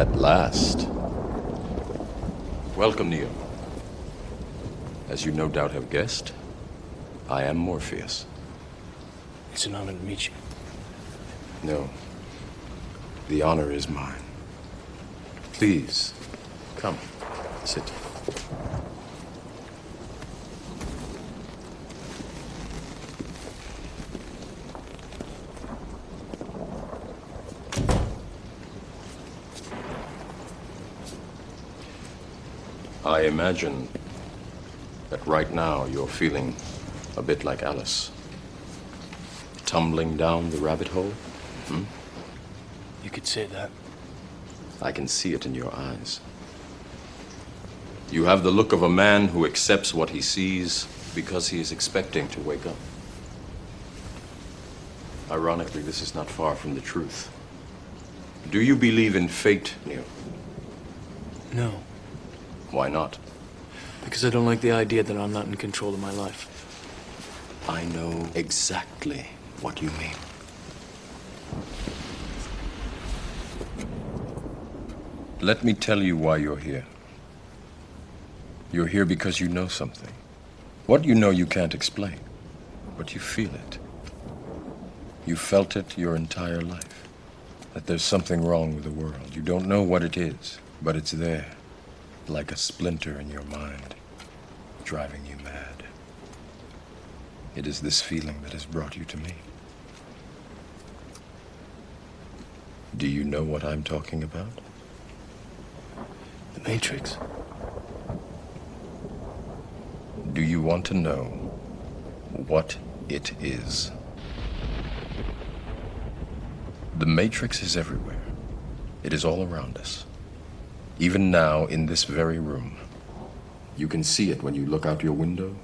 At last. Welcome, Neo. As you no doubt have guessed, I am Morpheus. It's an honor to meet you. No. The honor is mine. Please, come. Sit. I imagine that right now you're feeling a bit like Alice. Tumbling down the rabbit hole? Hmm? You could say that. I can see it in your eyes. You have the look of a man who accepts what he sees because he is expecting to wake up. Ironically, this is not far from the truth. Do you believe in fate, Neo? No, Why not? because I don't like the idea that I'm not in control of my life. I know exactly what you mean. Let me tell you why you're here. You're here because you know something. What you know you can't explain, but you feel it. You felt it your entire life. That there's something wrong with the world. You don't know what it is, but it's there, like a splinter in your mind, driving you mad. It is this feeling that has brought you to me. Do you know what I'm talking about? The Matrix. Do you want to know what it is? The Matrix is everywhere. It is all around us. Even now, in this very room. You can see it when you look out your window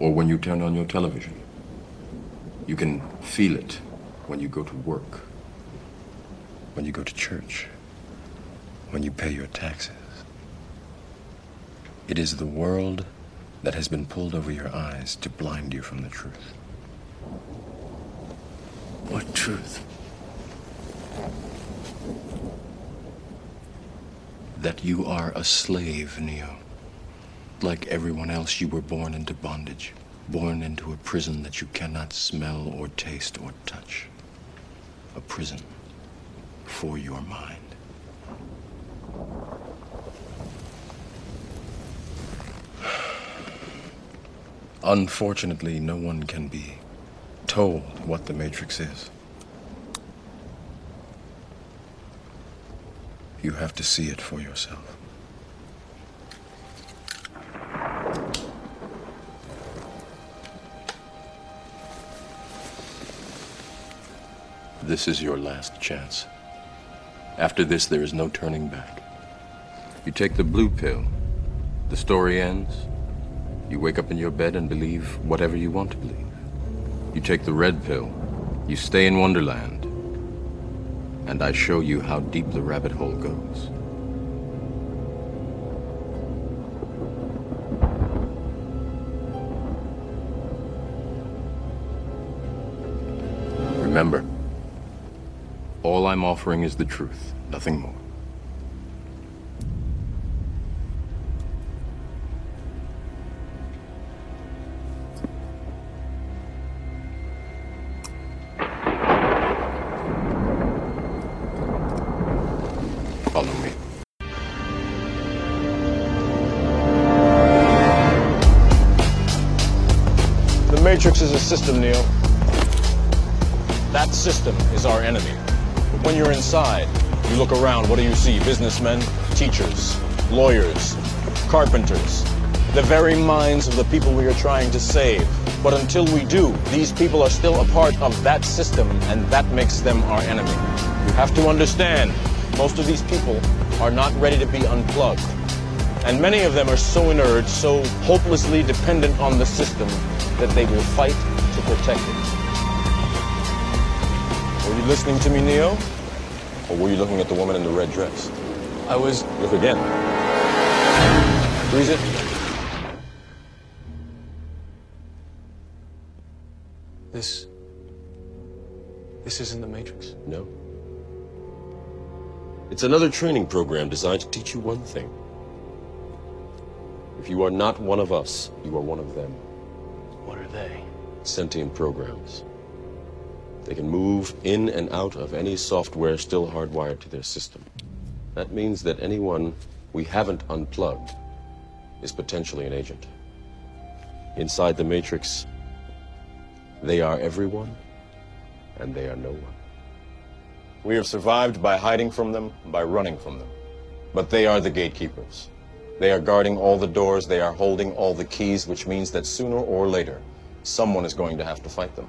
or when you turn on your television. You can feel it when you go to work, when you go to church, when you pay your taxes. It is the world that has been pulled over your eyes to blind you from the truth. What truth? That you are a slave, Neo. Like everyone else, you were born into bondage, born into a prison that you cannot smell or taste or touch. A prison for your mind. Unfortunately, no one can be told what the Matrix is. You have to see it for yourself. This is your last chance. After this, there is no turning back. You take the blue pill, the story ends. You wake up in your bed and believe whatever you want to believe. You take the red pill, you stay in Wonderland, and I show you how deep the rabbit hole goes. Remember, all I'm offering is the truth, nothing more. Inside, you look around, what do you see? Businessmen, teachers, lawyers, carpenters, the very minds of the people we are trying to save. But until we do, these people are still a part of that system, and that makes them our enemy. You have to understand, most of these people are not ready to be unplugged. And many of them are so inert, so hopelessly dependent on the system, that they will fight to protect it. Were you listening to me, Neo? Or were you looking at the woman in the red dress? I was. Look again. Freeze it. This. This isn't the Matrix. No? It's another training program designed to teach you one thing. If you are not one of us, you are one of them. What are they? Sentient programs. They can move in and out of any software still hardwired to their system. That means that anyone we haven't unplugged is potentially an agent. Inside the Matrix, they are everyone, and they are no one. We have survived by hiding from them, by running from them. But they are the gatekeepers. They are guarding all the doors, they are holding all the keys, which means that sooner or later, someone is going to have to fight them.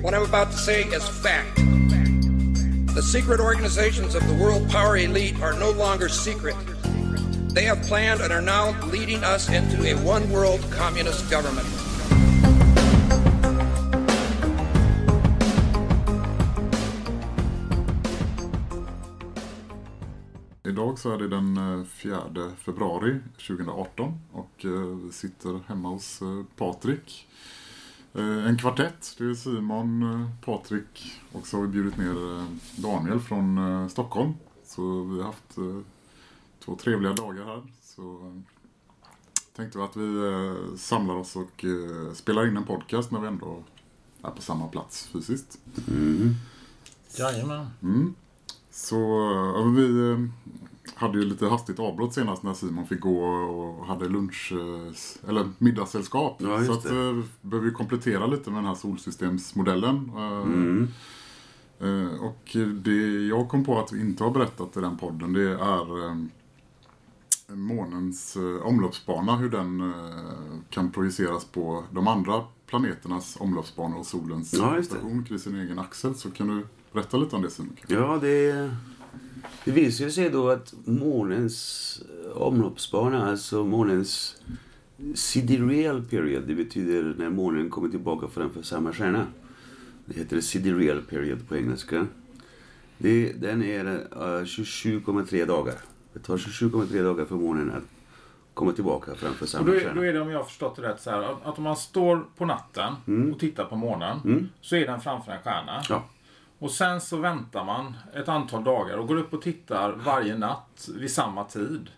What I'm about to say is fact. The secret organizations of the world power elite are no longer secret. They have planned and are now leading us into a one world communist government. Idag så är det den eh, 4 februari 2018 och eh, vi sitter hemma hos eh, Patrik. Eh, En kvartett, det är Simon, eh, Patrik och så har vi bjudit ner eh, Daniel från Stockholm. Så vi har haft två trevliga dagar här. Så tänkte vi att vi samlar oss och spelar in en podcast när vi ändå är på samma plats fysiskt. Jajamän. Mm. Så vi hade ju lite hastigt avbrott senast när Simon fick gå och hade lunch eh, eller middagssällskap. Ja, så att, det. eh, behöver vi komplettera lite med den här solsystemsmodellen. Eh, Mm. Och det jag kom på att vi inte har berättat i den podden det är månens omloppsbana, hur den kan projiceras på de andra planeternas omloppsbanor och solens Ja, station kring sin egen axel. Så kan du berätta lite om det Simon? Ja, det, det visar sig då att månens eh, omloppsbana, alltså månens sidereal period, det betyder när månen kommer tillbaka framför samma stjärna. Det heter sidereal period på engelska. Det, den är eh, 27,3 dagar. Det tar 27,3 dagar för månen att komma tillbaka framför Och samma då, är, stjärna. då är det, om jag har förstått det rätt, så här, att, att om man står på natten och tittar på månen så är den framför en stjärna. Mm. Ja. Och sen så väntar man ett antal dagar och går upp och tittar varje natt vid samma tid.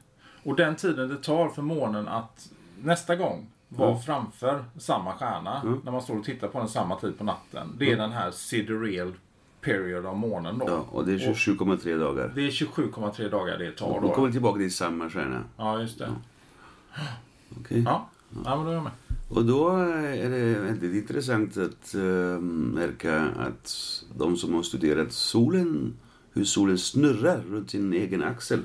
Och den tiden det tar för månen att nästa gång vara Mm. framför samma stjärna när man står och tittar på den samma tid på natten. Det är den här sidereal period av månen då. Mm. Ja, och det är 27,3 dagar. Det är 27,3 dagar det tar Och då. kommer tillbaka till samma stjärna. Ja, just det. Okej. Ja, ja men då är jag med. Och då är det väldigt intressant att eh, märka att de som har studerat solen, hur solen snurrar runt sin egen axel.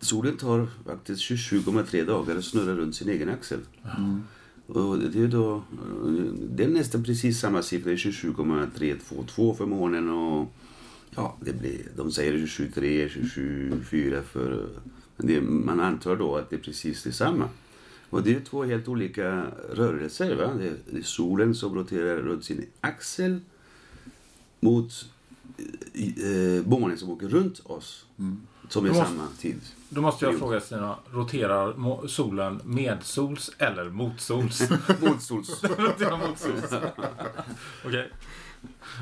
Solen tar faktiskt 27,3 dagar att snurra runt sin egen axel. Och det är då, det är nästan precis samma siffra, 27,322 för månen och ja, det blir, de säger 27,3, 27,4 för, men det, man antar då att det är precis detsamma. Och det är två helt olika rörelser. Va? Det är, solen som roterar runt sin axel mot eh, månen som åker runt oss. Som är måste- samma tid. Då måste jag fråga Stina, roterar solen medsols eller motsols? Motsols. roterar motsols. Okej.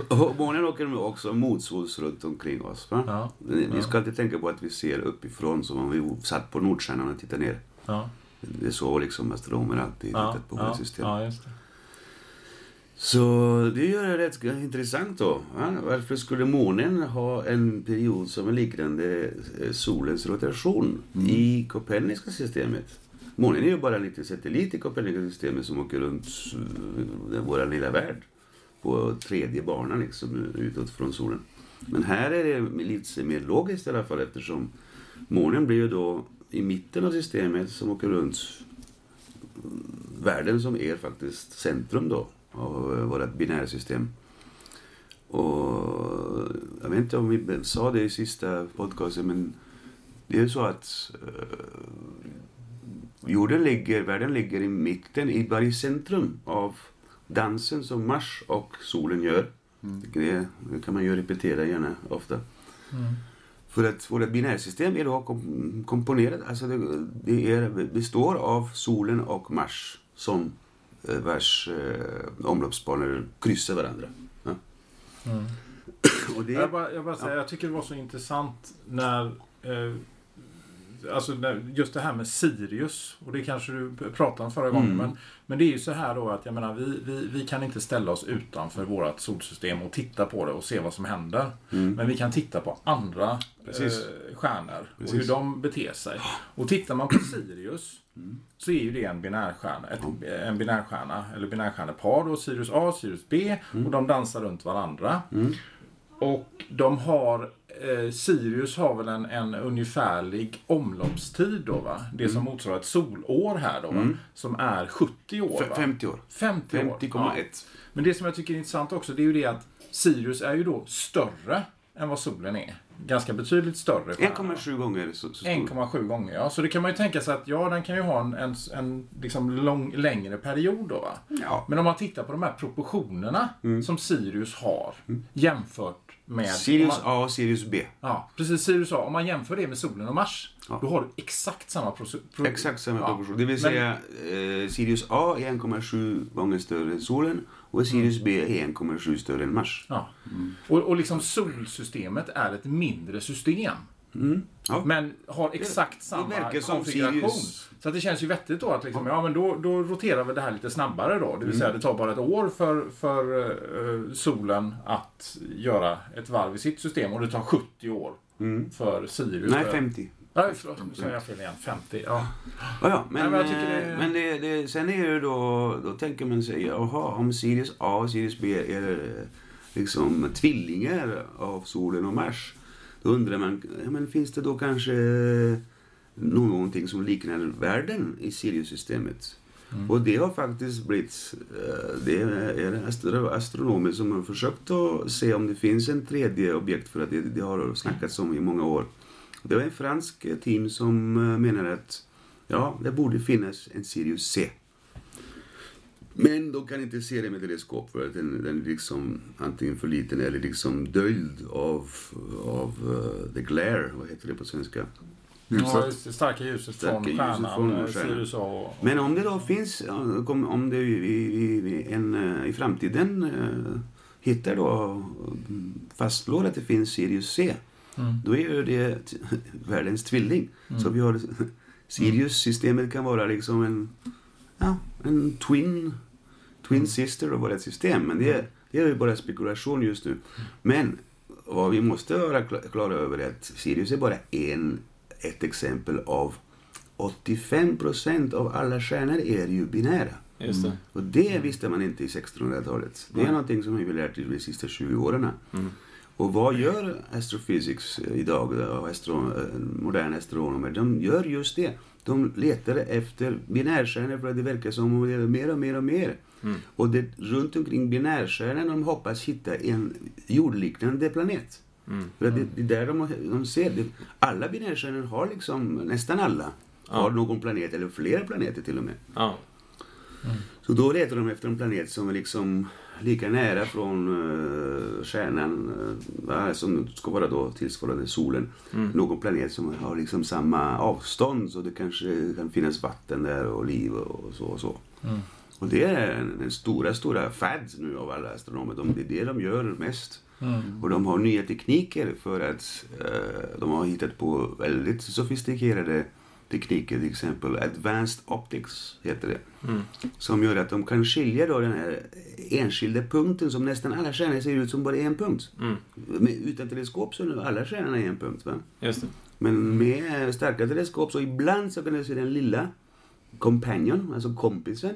Och månen åker också motsols runt omkring oss. Va? Ja. Ni ni ska alltid tänka på att vi ser uppifrån som om vi satt på Nordstjärnan och tittade ner. Ja. Det är så liksom astronomer alltid Ja. tittat på Ja. system. ja, just det. Så det gör det rätt intressant då. Va? Varför skulle månen ha en period som är liknande eh, solens rotation i Koperniska systemet? Månen är ju bara en liten satellit i Koperniska systemet som åker runt eh, vår lilla värld på tredje banan liksom utåt från solen. Men här är det lite mer logiskt i alla fall eftersom månen blir ju då i mitten av systemet som åker runt världen som är faktiskt centrum då av eh, vårt binärsystem. Och jag vet inte om vi sa det i sista podcasten, men det är så att eh, jorden ligger, världen ligger i mitten, i bara i centrum av dansen som Mars och solen gör. Det, det kan man ju repetera gärna ofta. För att vårt binärsystem är då kom, komponerat, alltså det, det är, består av solen och Mars som eh, vars eh, omloppsbanor kryssar varandra. Ja. Och det, Jag bara, jag bara säger, jag tycker det var så intressant när... Eh, alltså just det här med Sirius. Och det kanske du pratade om förra gången. Mm. Men, men det är ju så här då att jag menar, vi, vi, vi kan inte ställa oss utanför vårt solsystem och titta på det och se vad som händer. Men vi kan titta på andra Mm. Precis. eh, stjärnor och Precis. hur de beter sig. Och tittar man på Sirius så är ju det en binärstjärna, ett, en binärstjärna eller binärstjärnepar då, Sirius A, Sirius B och de dansar runt varandra. Och de har, eh, Sirius har väl en, en ungefärlig omloppstid då va? Det som motsvarar ett solår här då va? Som är 70 år va? 50 år. 50 år. 50,1. Ja. Men det som jag tycker är intressant också det är ju det att Sirius är ju då större än vad solen är. Ganska betydligt större. stjärna. 1,7 gånger så, så stor. 1,7 gånger, ja. Så det kan man ju tänka sig att ja, den kan ju ha en, en, en liksom lång, längre period då va. Ja. Men om man tittar på de här proportionerna som Sirius har jämfört med... Sirius man, A och Sirius B. Ja, precis. Sirius A. Om man jämför det med solen och Mars, Ja. då har du exakt samma pro, pro, Exakt samma ja. proportion. Det vill Men- säga eh, Sirius A är 1,7 gånger större än solen och Sirius B är 1,7 större än Mars. Ja. Och, och liksom solsystemet är ett mindre system. Ja. Men har exakt samma konfiguration. Så att det känns ju vettigt då att liksom, ja, men då, då roterar vi det här lite snabbare då. Det vill säga det tar bara ett år för, för eh, solen att göra ett varv i sitt system och det tar 70 år för Sirius. Nej, för- 50. Nej, förlåt. Nu sa jag fel igen. 50. Ja. Ja, ja, men, Nej, men eh, det- men det, det, sen är det då, då tänker man sig, jaha, om Sirius A och Sirius B är eh, liksom tvillingar av solen och Mars. Undrar man, ja, men finns det då kanske eh, någonting som liknar världen i Sirius-systemet? Och det har faktiskt blivit, eh, det är astro, astronomer som har försökt att se om det finns en tredje objekt för att det, det har snackats om i många år. Det var en fransk team som eh, menade att ja, det borde finnas en Sirius C. Men de kan inte se det med teleskop för att den, den är liksom antingen för liten eller liksom döljd av, av uh, the glare, vad heter det på svenska? Ja, Ljuset. just det starka ljuset Starka från stjärnan, eh, stjärnan. Sirius A. Och, Men om det då finns, ja, kom- om det i, i, i, en, eh, i framtiden eh, hittar då, mm, fastslår att det finns Sirius C, då är ju det världens tvilling. Så vi har, Sirius-systemet kan vara liksom en, ja, en twin, twin sister av vårt system. Men det, det är ju bara spekulation just nu. Men vad vi måste vara kla- klara över är att Sirius är bara en, ett exempel av 85 procent av alla stjärnor är ju binära. Just det. Och det visste man inte i 1600-talet. Det är någonting som vi lärt oss de sista 20 åren. Och vad gör astrophysics idag, och astro, eh, moderna astronomer? De gör just det. De letar efter binärstjärnor för att det verkar som om det är mer och mer och mer. Och det, runt omkring binärstjärnan de hoppas hitta en jordliknande planet. För att det, det är där de, de ser det. Alla binärstjärnor har liksom, nästan alla, har någon planet eller flera planeter till och med. Ja. Så då letar de efter en planet som är liksom lika nära från uh, stjärnan uh, som ska vara då tillsvarande solen. Någon planet som har liksom samma avstånd så det kanske kan finnas vatten där och liv och så och så. Och det är den stora, stora fads nu av alla astronomer. De, det är det de gör mest. Och de har nya tekniker för att eh, de har hittat på väldigt sofistikerade tekniker, till exempel advanced optics heter det. Som gör att de kan skilja då den här enskilda punkten som nästan alla stjärnor ser ut som bara en punkt. Men utan teleskop så är alla stjärnorna en punkt. Va? Just det. Men med starka teleskop så ibland så kan du se den lilla companion, alltså kompisen,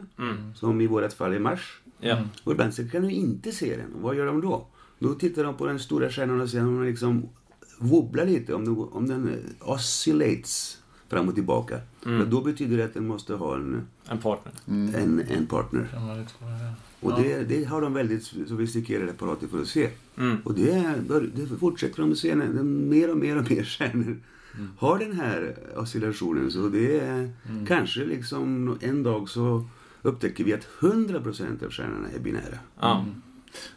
som i vårt fall är Mars. Ja. Och ibland så kan du inte se den. Och vad gör de då? Då tittar de på den stora stjärnan och ser om den liksom wobblar lite, om den, om den oscillates. Fram och tillbaka. För då betyder det att den måste ha en, En partner. en, en partner. Och det, det har de väldigt sofistikerade apparater för att se. Mm. Och det, det fortsätter de att se mer och mer och mer stjärnor har den här oscillationen. Så det är kanske liksom en dag så upptäcker vi att 100% av stjärnorna är binära. Ja.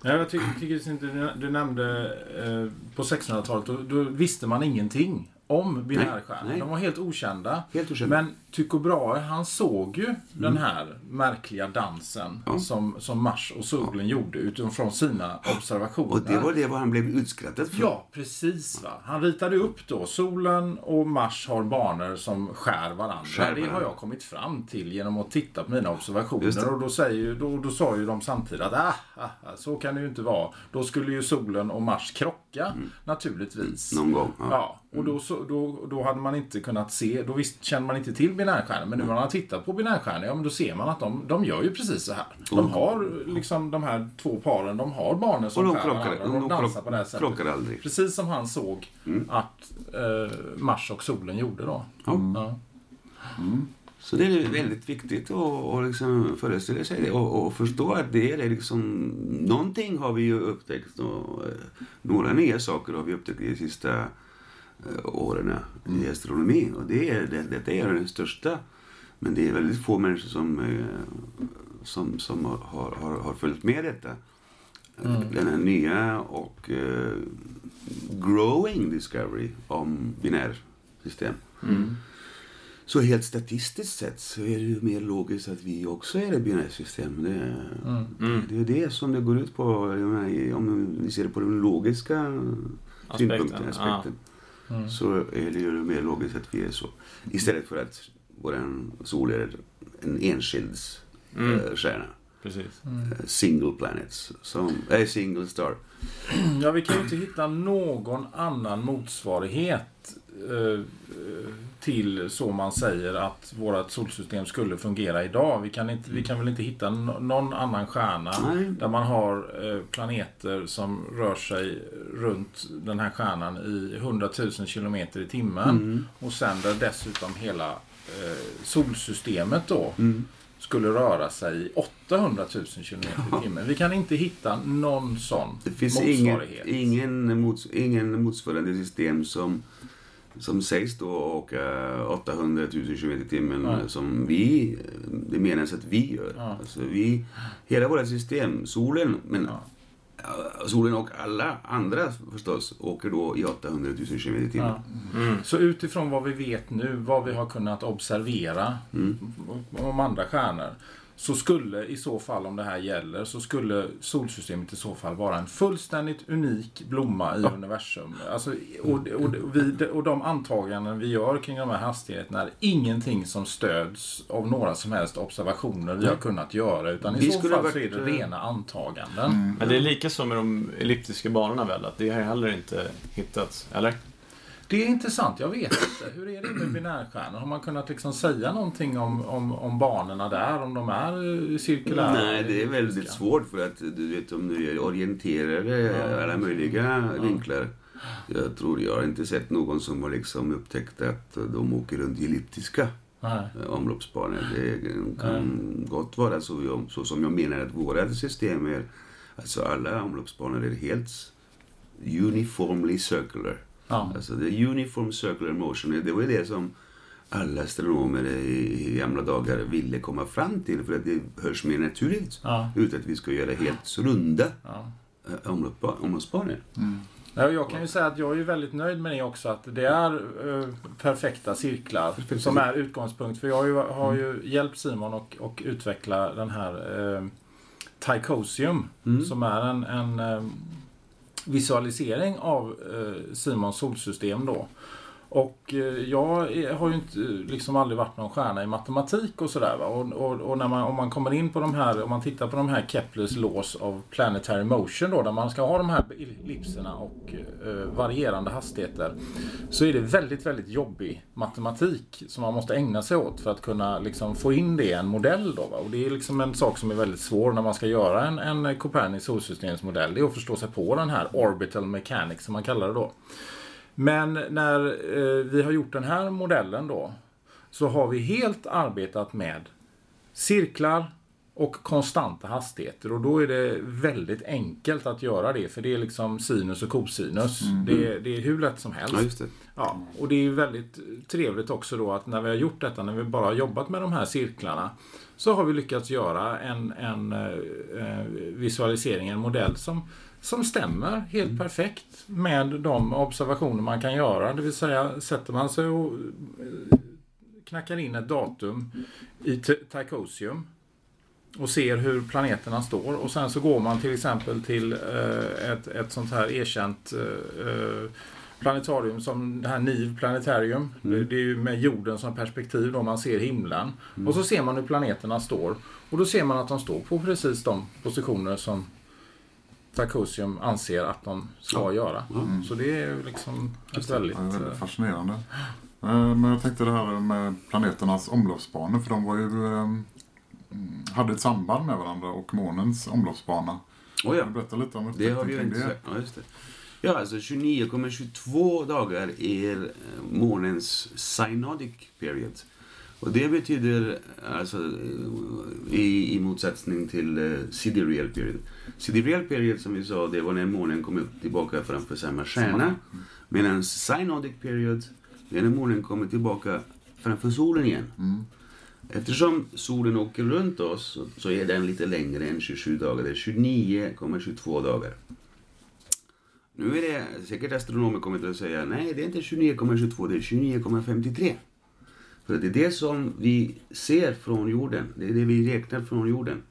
Nej, jag tycker, tycker inte du, du nämnde eh, på 1600-talet, då, då visste man ingenting om binärstjärnor. nej. De var helt okända. Helt okända. Men Tycho Brahe, han såg ju den här märkliga dansen Ja. som, som Mars och solen gjorde utifrån sina observationer. Och det var det vad han blev utskrattad för. Ja, precis. Va? Han ritade upp då solen och Mars har banor som skär varandra. Skär Det har jag kommit fram till genom att titta på mina observationer. Och då, säger, då, då sa ju de samtidigt att ah, ah, ah, så kan det ju inte vara. Då skulle ju solen och Mars krocka naturligtvis. Mm. Någon gång. Ja. Ja, och då, så, då, då hade man inte kunnat se, då visst, kände man inte till binärstjärnor. Men nu när man har tittat på binärstjärnor, ja men då ser man att de, de gör ju precis så här. De har liksom de här två paren, de har barnen Och som de skär krockar, varandra. de, De dansar på det här sättet. aldrig. Precis som han såg att eh, Mars och solen gjorde då. Ja. Så det är väldigt viktigt att, att liksom föreställa sig det och, och förstå att det är liksom... Någonting har vi ju upptäckt och eh, några nya saker har vi upptäckt de sista åren i astronomi. Och det är, det, detta är den största. Men det är väldigt få människor som, eh, som, som har, har, har följt med detta. Den här nya och eh, growing discovery om binärsystem. Så helt statistiskt sett så är det ju mer logiskt att vi också är ett binärsystem. Det, det är det som det går ut på. Menar, Om vi ser det på den logiska synpunkten, ja. Aspekten. Så är det ju mer logiskt att vi är så. Istället för att vår sol är en enskild Mm. eh, stjärna. Precis. Eh, Single planets. Som, äh, single star. ja, vi kan ju inte hitta någon annan motsvarighet till så man säger att vårt solsystem skulle fungera idag. Vi kan, inte, vi kan väl inte hitta någon annan stjärna Nej. där man har eh, planeter som rör sig runt den här stjärnan i 100 000 kilometer i timmen. Och sen där dessutom hela eh, solsystemet då skulle röra sig i 800 000 kilometer i timmen. Vi kan inte hitta någon sån Det finns ingen, motsvarighet. ingen, mots, ingen motsvarande system som, som sägs då åka 800 000 km i timmen Nej. som vi, det menas att vi gör. Ja. Alltså vi, hela vårt system, solen, men Ja. ja, solen och alla andra förstås åker då i 800 000 km i timmen. Ja. Så utifrån vad vi vet nu, vad vi har kunnat observera om andra stjärnor. Så skulle i så fall, om det här gäller, så skulle solsystemet i så fall vara en fullständigt unik blomma i universum. Alltså, och, och, vi, och de antaganden vi gör kring de här hastigheterna är ingenting som stöds av några som helst observationer vi har kunnat göra. Utan i Vi så skulle fall ha så är varit, det eh, rena antaganden. Men det är lika så med de elliptiska banorna väl? Att det har heller inte hittats, eller? Det är intressant, jag vet inte. Hur är det med binärstjärnor? Har man kunnat liksom säga någonting om, om, om banorna där? Om de är eh, cirkulära? Nej, det är väldigt svårt för att du vet om du är orienterare i alla möjliga vinklar. Jag tror jag har inte sett någon som har liksom upptäckt att de åker runt elliptiska Nej. eh, omloppsbanor. Det kan gott vara så, så som jag menar att våra system är. Alltså alla omloppsbanor är helt uniformly circular. Ja. Alltså the uniform circular motion, det var ju det som alla astronomer i, gamla dagar ville komma fram till för att det hörs mer naturligt Ja. ut att vi ska göra helt runda Ja. eh, omlopp- omloppsbanor. Ja, jag kan ju säga att jag är väldigt nöjd med det också. Att det är eh, perfekta cirklar som är utgångspunkt. För jag har ju, hjälpt Simon och utveckla den här eh, Tychosium. Som är en, en visualisering av eh, Simons solsystem då. Och eh, jag har ju inte, liksom aldrig varit någon stjärna i matematik och sådär. Och, och, och när man, om man kommer in på de här, om man tittar på de här Keplers laws of planetary motion då, där man ska ha de här ellipserna och eh, varierande hastigheter. Så är det väldigt, väldigt jobbig matematik som man måste ägna sig åt för att kunna liksom få in det i en modell då. Va? Och det är liksom en sak som är väldigt svår när man ska göra en, en Copernicus solsystemsmodell. Det är att förstå sig på den här orbital mechanics som man kallar det då. Men när eh, vi har gjort den här modellen då så har vi helt arbetat med cirklar och konstanta hastigheter och då är det väldigt enkelt att göra det för det är liksom sinus och kosinus. Det, är, det är hur lätt som helst. Ja, det. Ja, och det är väldigt trevligt också då att när vi har gjort detta, när vi bara har jobbat med de här cirklarna, så har vi lyckats göra en, en eh, visualisering, en modell som, som stämmer helt perfekt med de observationer man kan göra. Det vill säga, sätter man sig och eh, knackar in ett datum i Ty- Tychosium och ser hur planeterna står och sen så går man till exempel till eh, ett, ett sånt här erkänt eh, eh, planetarium som det här NIV Planetarium. Det, det är ju med jorden som perspektiv då man ser himlen. Och så ser man hur planeterna står. Och då ser man att de står på precis de positioner som Tychosium anser att de ska göra. Så det är ju liksom ett väldigt... Ja, det är väldigt eh, fascinerande. Eh, Men jag tänkte det här med planeternas omloppsbanor, för de var ju, eh, mm, hade ett samband med varandra och månens omloppsbana. Oh, ja. Kan du berätta lite om Det har vi inte det? Ja, just det. Ja, alltså 29,22 dagar är månens synodic period. Och det betyder, alltså i, i motsättning till sidereal period. Sidereal period som vi sa, det var när månen kom upp tillbaka framför samma stjärna. Medan synodic period, det är när månen kommer tillbaka framför solen igen. Eftersom solen åker runt oss så- så är den lite längre än 27 dagar. Det är 29,22 dagar. Nu är det säkert astronomer kommer att säga nej, det är inte 29,22, det är 29,53. För det är det som vi ser från jorden, det är det vi räknar från jorden.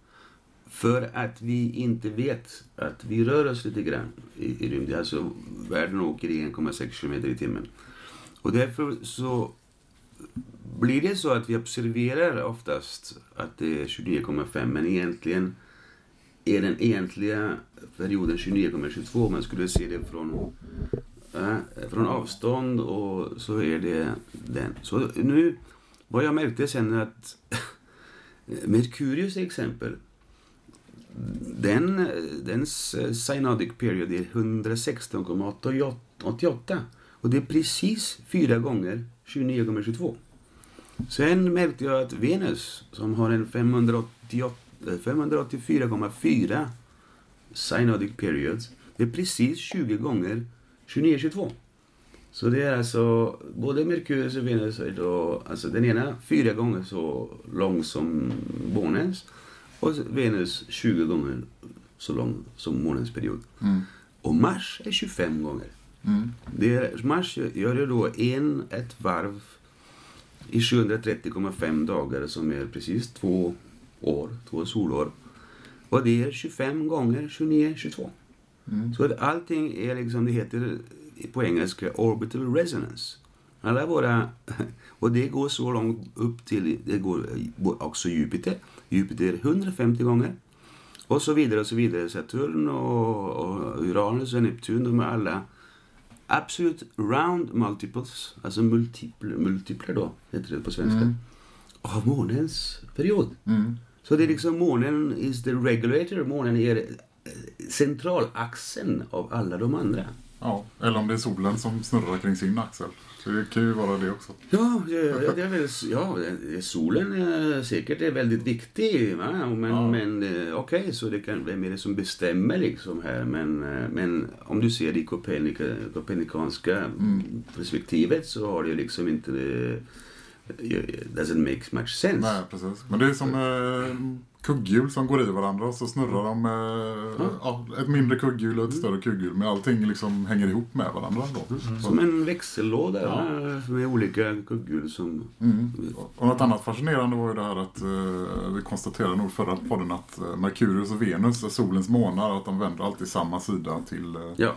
För att vi inte vet att vi rör oss lite grann i, i rymden. Alltså världen åker i 1,6 km i timmen. Och därför så blir det så att vi observerar oftast att det är 29,5 men egentligen är den egentliga perioden 29,22 man skulle se det från, äh, från avstånd och så är det den. Så nu, vad jag märkte sen att Merkurius till exempel den, dens synodic period är 116,88 och det är precis fyra gånger 29,22. Sen märkte jag att Venus, som har en 584,4 synodic Period. det är precis 20 gånger 29,22. Så det är alltså, både Merkurius och Venus är då, alltså den ena fyra gånger så lång som månens och Venus 20 gånger så lång som månens period. Mm. Och Mars är 25 gånger. Det är, Mars gör ju då en, ett varv i 730,5 dagar som är precis två år, två solår. Och det är 25 gånger 29, 22. Så att allting är liksom, det heter på engelska orbital resonance. Alla våra, och det går så långt upp till, det går också Jupiter. Jupiter är 150 gånger. Och så vidare och så vidare. Saturn och, och Uranus och Neptun, de är alla absolut round multiples, alltså multipler, multipler då, heter det på svenska, av månens period. Så det är liksom månen is the regulator, månen är centralaxeln av alla de andra. Ja, eller om det är solen som snurrar kring sin axel. Så det kan ju vara det också. Ja, det, det är väl, ja, solen är säkert är väldigt viktig. Va? Men, Ja. men eh, okej, så det kan, vem är det som bestämmer liksom här? Men, eh, men om du ser det i kopernika, kopernikanska Mm. perspektivet så har det liksom inte... Det, doesn't make much sense. Nej, precis. Men det är som eh, kugghjul som går i varandra och så snurrar de eh, ja, ett mindre kugghjul och ett större kugghjul. Men allting liksom hänger ihop med varandra då. Som en växellåda eh, med olika kugghjul som... Mm. Och något annat fascinerande var ju det här att eh, vi konstaterade nog förra podden att eh, Merkurius och Venus är solens månar att de vänder alltid samma sida till, eh, Ja,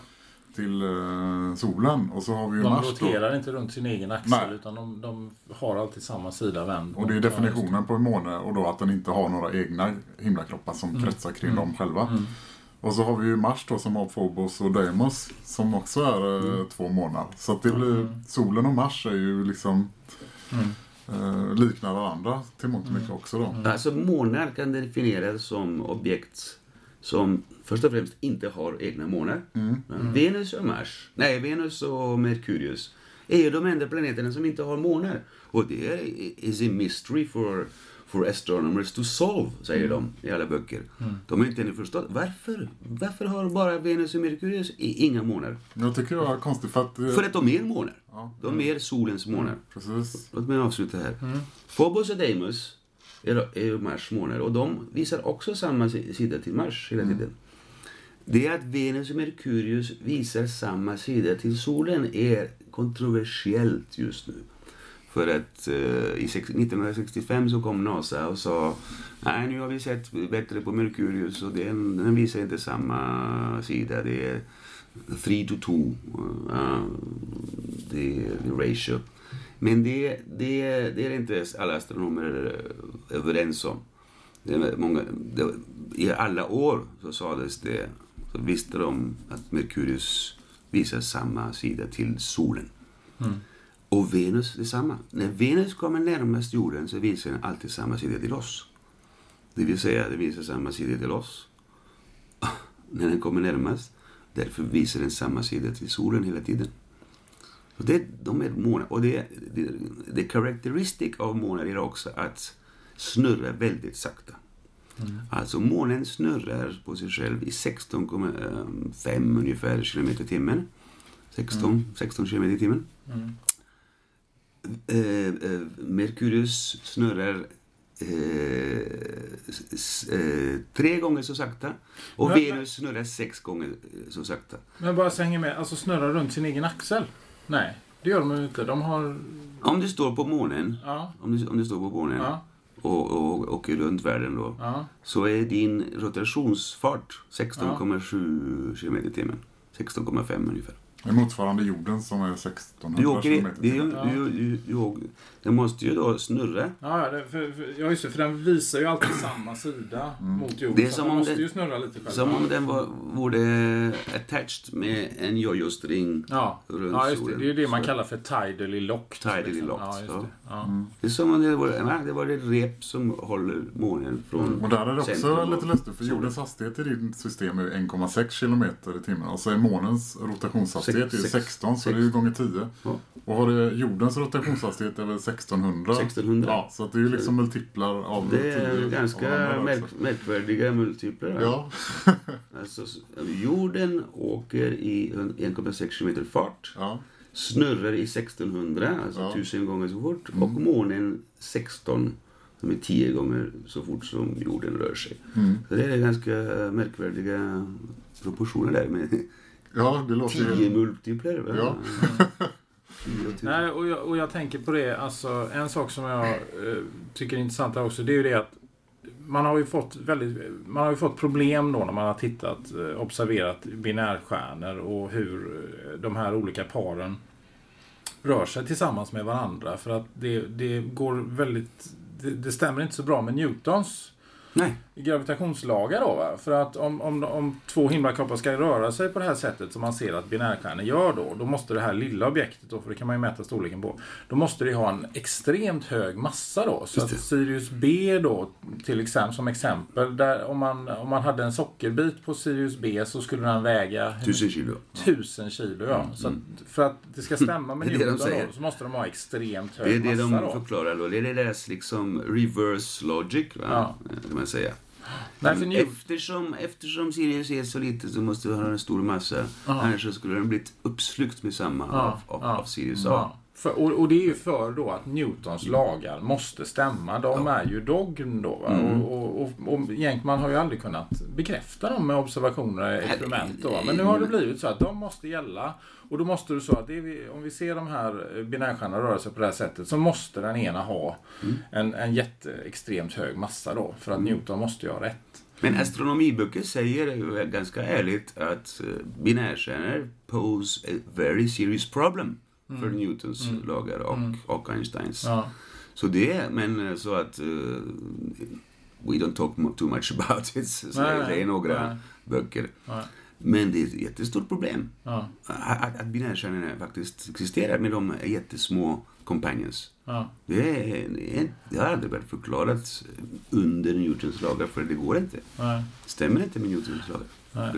till eh, solen. Och så har vi ju De Mars då. roterar inte runt sin egen axel Nej. utan de, de har alltid samma sida vänd. Och det är definitionen på en måne och då att den inte har några egna himlakroppar som Mm. kretsar kring dem själva. Och så har vi ju Mars då som har Phobos och Deimos som också är eh, Mm. två månar. Så att det blir, solen och Mars är ju liksom Mm. eh, liknar varandra till mångt och mycket också då. alltså månar kan definieras som objekt som först och främst inte har egna månar. Venus och Mars, nej Venus och Merkurius är ju de enda planeterna som inte har månar. Och det är is a mystery for, for astronomers to solve, säger de i alla böcker. De har inte ännu förstått. Varför? Varför har bara Venus och Merkurius i- inga månar? Jag tycker det var konstigt för att... eh, För att de är månar. Ja. De är solens månar. Precis. Låt mig avsluta här. Phobos och Deimos är, är Mars månar och de visar också samma si- sida till Mars hela tiden. Det att Venus och Merkurius visar samma sida till solen är kontroversiellt just nu. För att eh, i 1965 så kom NASA och sa nej nu har vi sett bättre på Merkurius och den, den visar inte samma sida. Det är 3 to 2. Uh, eh, det är ratio. Men det, det, det är inte alla astronomer eh, överens om. Det är många, det, I alla år så sades det, så visste de att Merkurius visar samma sida till solen. Och Venus detsamma. När Venus kommer närmast jorden så visar den alltid samma sida till oss. Det vill säga, den visar samma sida till oss. När den kommer närmast, därför visar den samma sida till solen hela tiden. Så det, de är månar. Och det, det, det characteristic av månar är också att snurra väldigt sakta. Alltså månen snurrar på sig själv i 16,5 ungefär kilometer i timmen. 16, 16 kilometer i timmen. Eh, eh, Merkurius snurrar eh, eh, tre gånger så sakta och Men- Venus snurrar sex gånger eh, så sakta. Men bara så hänger med, alltså snurra runt sin egen axel? Nej, det gör de inte. De har... Om du står på månen, Ja, om du, om du står på månen ja, och, och åker runt världen då, ja. så är din rotationsfart 16,7 km i timmen. 16,5 ungefär. Det är motsvarande jorden som är 1600 Du åker i, kilometer det, i är ju- timmen. du, du, du, åker- den måste ju då snurra. Ja, det, för, för, ja, just det, för den visar ju alltid samma sida mot jorden. Det är som om måste det- ju snurra lite själv. Som om den var, vore attached med en jojo-string Ja, runt ja just det. solen. Det är ju det man Så- kallar för tidally locked. Tidally liksom. locked, Ja, just ja. det. Ja. Det är som om det var, ja, det var ett rep som håller månen från Och där är det också lite lustigt för jordens hastighet i ditt system är 1,6 kilometer i timmen och så är månens rotationshastighet Sex- är sex- 16 så det är ju gånger 10. Ja. Och har du jordens rotationshastighet är väl 1600. 1600. Ja, så det är ju liksom multiplar av Det 10 är ganska märk, märkvärdiga multiplar. Ja, Alltså, jorden åker i en- 1,6 km fart. ja. Snurrar i 1600, alltså Ja. 1000 gånger så fort. Och månen 16, som är 10 gånger så fort som jorden rör sig. Mm. Så det är ganska märkvärdiga proportioner där med ja det låter 10 ju... multiplar. va? Ja. 10 och 10. Nej, och jag, och jag tänker på det, alltså en sak som jag eh, tycker är intressant här också, det är ju det att man har ju fått väldigt, man har ju fått problem då när man har tittat, eh, observerat binärstjärnor och hur eh, de här olika paren rör sig tillsammans med varandra. För att det, det går väldigt, det, det stämmer inte så bra med Newtons Nej. Gravitationslagar då va? För att om, om, om två himlakroppar ska röra sig på det här sättet som man ser att binärstjärnor gör då, då måste det här lilla objektet då, för det kan man ju mäta storleken på, då måste det ha en extremt hög massa då. Så att Sirius B då, till exempel, som exempel, där om man, om man hade en sockerbit på Sirius B så skulle den väga 1000 kilo. Tusen kilo, ja. Så att för att det ska stämma med det de då, så måste de ha extremt hög Det är det massa de då. förklarar då. Det är deras liksom reverse logic, va? Ja. kan man säga. Nej, för Newton, Eftersom, eftersom Sirius är så lite så måste vi ha en stor massa. Annars så skulle den blivit uppslukt med samma av, av, av Sirius A. Ja. För, och, och det är ju för då att Newtons lagar måste stämma. De är ju dogm då. Mm. Och, och, och, Jänkman har ju aldrig kunnat bekräfta dem med observationer och experiment. Då? Men nu har det blivit så att de måste gälla. Och då måste du så att vi, om vi ser de här binärstjärnorna röra sig på det här sättet så måste den ena ha Mm. en, en jätteextremt hög massa då. För att Newton måste ju ha rätt. Men astronomiböcker säger ganska ärligt att uh, binärstjärnor pose a very serious problem för Newtons lagar och, och Einsteins. Ja. Så det är, men eh, så att uh, we don't talk too much about it. Så Nej, det är några nej. böcker. Nej. Men det är ett jättestort problem. Ja. Att, att binärstjärnorna faktiskt existerar, men de jättesmå companions. Ja. Det, är, det har aldrig varit förklarat under Newtons lagar, för det går inte. Nej. Stämmer inte med Newtons lagar. Nej.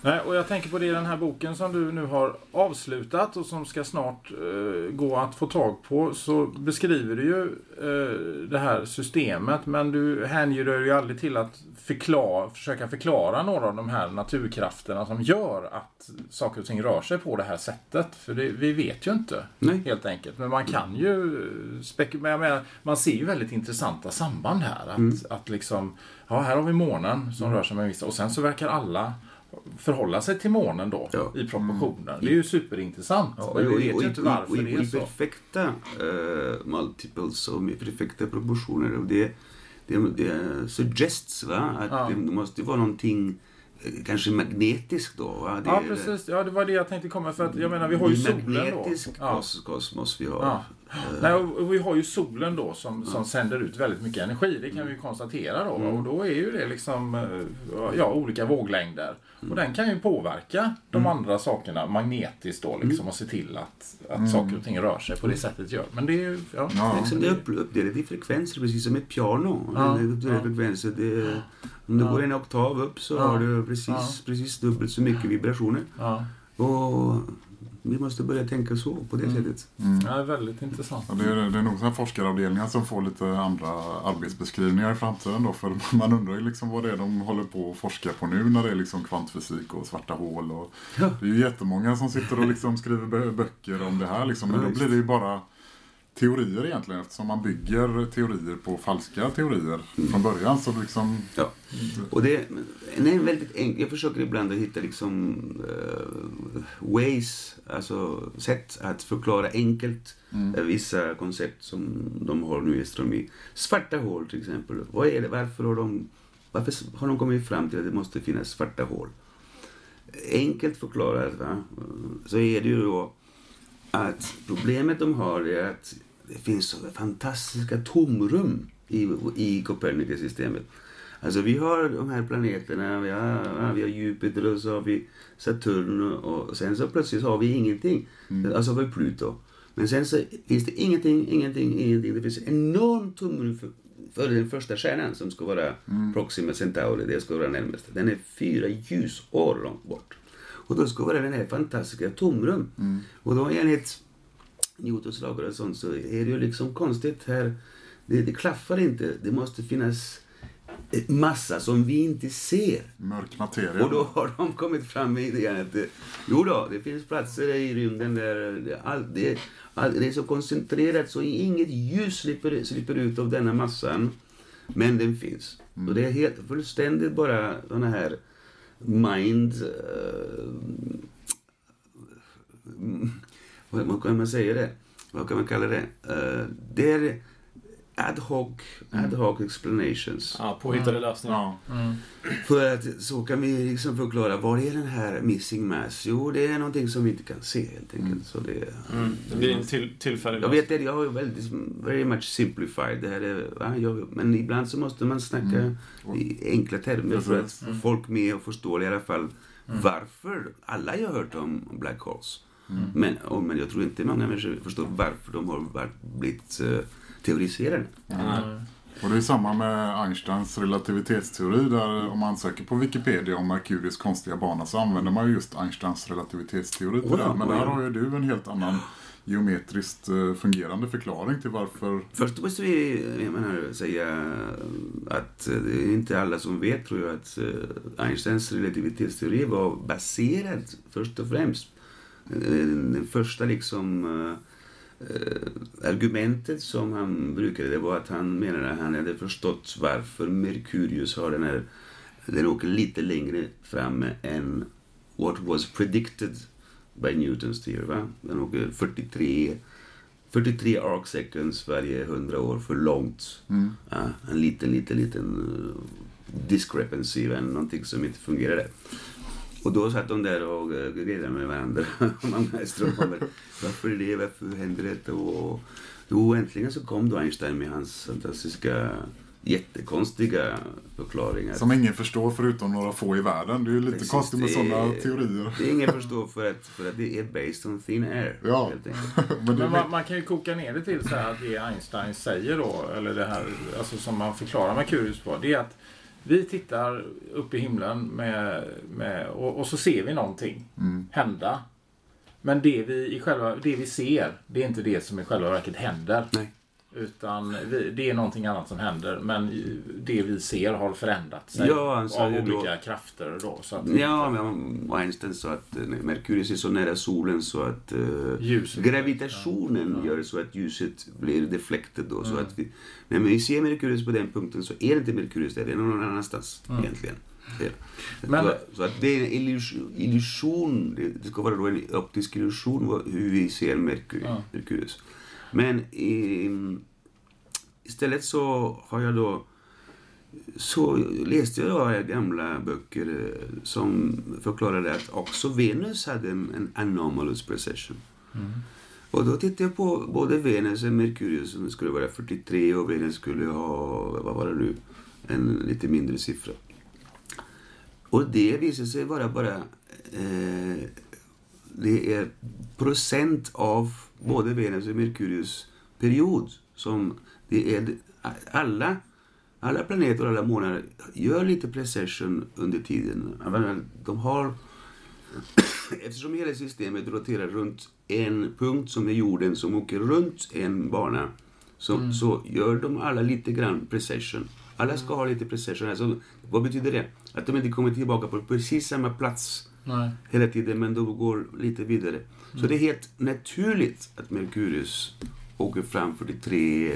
Nej, och jag tänker på det i den här boken som du nu har avslutat och som ska snart eh, gå att få tag på. Så beskriver du ju eh, det här systemet men du hänger dig ju aldrig till att förklara, försöka förklara några av de här naturkrafterna som gör att saker och ting rör sig på det här sättet. För det, vi vet ju inte Nej. helt enkelt. Men man kan ju spekulera. Man ser ju väldigt intressanta samband här. Att, Mm. att liksom, ja här har vi månen som rör sig med vissa och sen så verkar alla förhålla sig till månen då Ja. i proportioner. Det är ju superintressant. Ja, men vi och, vet och, ju inte varför och, det är i så. perfekta uh, multiples och med perfekta proportioner. Och det, det, det suggests va? att Ja. det måste vara någonting eh, kanske magnetiskt då. Va? Det Ja, precis. Ja, det var det jag tänkte komma för att jag menar, vi har ju solen då. magnetisk kosmos vi har. Eh, Nej, och vi har ju solen då som, som sänder ut väldigt mycket energi. Det kan vi ju konstatera då. Mm. Och då är ju det liksom eh, ja, olika våglängder. Och den kan ju påverka de Mm. andra sakerna magnetiskt då liksom och se till att, att saker och ting rör sig på det sättet gör. Men det är ju... Ja. Ja. Liksom det är upp- uppdelat i frekvenser, precis som ett piano. Ja, Det är frekvenser. Det, om du Ja. går en oktav upp så Ja. har du precis, Ja. precis dubbelt så mycket vibrationer. Ja. Och vi måste börja tänka så, på det sättet. ja, det är väldigt intressant. Ja, det, är, det är nog så här forskaravdelningar som får lite andra arbetsbeskrivningar i framtiden då. För man undrar ju liksom vad det är de håller på att forska på nu när det är liksom kvantfysik och svarta hål. Och Ja. Det är ju jättemånga som sitter och liksom skriver bö- böcker om det här liksom. Men Ja, då blir det ju bara teorier egentligen eftersom man bygger teorier på falska teorier från början. Så liksom, Ja. Och det, är väldigt enkelt. Jag försöker ibland att hitta liksom eh, ways, alltså sätt att förklara enkelt eh, vissa koncept som de har nu i astronomi. Svarta hål till exempel. Vad är det? Varför har de, varför har de kommit fram till att det måste finnas svarta hål? Enkelt förklarat va? så är det ju då att problemet de har är att det finns fantastiska tomrum i, i Copernicus-systemet. Alltså vi har de här planeterna, vi har, vi har Jupiter och så har vi Saturn och sen så plötsligt har vi ingenting. Alltså har vi Pluto. Men sen så finns det ingenting, ingenting, ingenting. Det finns enormt tomrum för, för den första stjärnan som ska vara Proxima Centauri, det ska vara närmaste. Den är fyra ljusår långt bort. Och då ska vara den här fantastiska tomrum. Och då enligt Newtons lagar och sånt så är det ju liksom konstigt här. Det, det klaffar inte. Det måste finnas massa som vi inte ser. mörk materia. Och då har de kommit fram med idén att jo då, det finns platser i rymden där det, all, det, all, det är så koncentrerat så inget ljus slipper, slipper ut av denna massan. Men den finns. Och det är helt fullständigt bara såna här mind... mm, vad, kan man säga det? Vad kan man kalla det? Eh, det är ad hoc, ad hoc explanations. Ja, påhittade lösningar. Ja. För att så kan vi liksom förklara, vad är den här missing mass? Jo, det är någonting som vi inte kan se helt enkelt. Så det, Mm. Det blir en till, tillfällig jag vet det, jag har ju väldigt, very much simplified. Det här är, jag, men ibland så måste man snacka i enkla termer för att folk med och förstå i alla fall varför. Alla har hört om black holes. Men, och, men jag tror inte många människor förstår varför de har varit, blivit uh, teoriserade. Och det är samma med Einsteins relativitetsteori där om man söker på Wikipedia om Merkurius konstiga bana så använder man ju just Einsteins relativitetsteori till Oh ja, det. Men oh ja. där har ju du en helt annan geometriskt eh, fungerande förklaring till varför Först måste vi jag menar, säga att det är inte alla som vet, tror jag, att eh, Einsteins relativitetsteori var baserad först och främst. Eh, Den första liksom eh, eh, argumentet som han brukade, det var att han menade att han hade förstått varför Merkurius har den här, den åker lite längre fram än what was predicted by Newtons teori. Va? Den åker 43 43 arc seconds varje 100 år för långt. Ja, en liten, liten, liten uh, discrepancy, någonting som inte fungerade. Och då satt de där och uh, grejade med varandra, astronomer. Varför är det? Varför händer detta? Och, jo, äntligen så kom då Einstein med hans fantastiska jättekonstiga förklaringar. Som ingen förstår förutom några få i världen. Det är ju lite Precis, konstigt med sådana teorier. Det är ingen förstår för att, för att det är based on thin air. Ja. Men Men man, man kan ju koka ner det till så här att det Einstein säger då, eller det här alltså som man förklarar Merkurius på, det är att vi tittar upp i himlen med, med, och, och så ser vi någonting hända. Men det vi, i själva, det vi ser, det är inte det som i själva verket händer. Nej. Utan vi, det är någonting annat som händer. Men det vi ser har förändrat sig Ja, sa av ju då- olika krafter. Då, så att, Ja, men Einstein sa att eh, Merkurius är så nära solen så att eh, Ljuset. gravitationen gör så att ljuset blir deflected då. Så att vi, när vi ser Merkurius på den punkten så är det inte Merkurius där, det är någon annanstans egentligen. Ja. Men- så, så att det är en illusion, illusion det, det ska vara då en optisk illusion hur vi ser Merkurius. Ja. Merkurius. Men i, istället så har jag då så läste jag då gamla böcker eh, som förklarade att också Venus hade en, anomalous precession. Och då tittade jag på både Venus och Merkurius som skulle vara 43 och Venus skulle ha, vad var det nu, en lite mindre siffra. Och det visade sig vara bara, eh, det är procent av både Venus och Merkurius period som det är, alla alla planeter och alla månader gör lite precession under tiden. De har... Eftersom hela systemet roterar runt en punkt som är jorden som åker runt en bana så, så gör de alla lite grann precession. Alla ska ha lite precession. Alltså, vad betyder det? Att de inte kommer tillbaka på precis samma plats Nej. hela tiden, men de går lite vidare. Så det är helt naturligt att Merkurius åker fram 43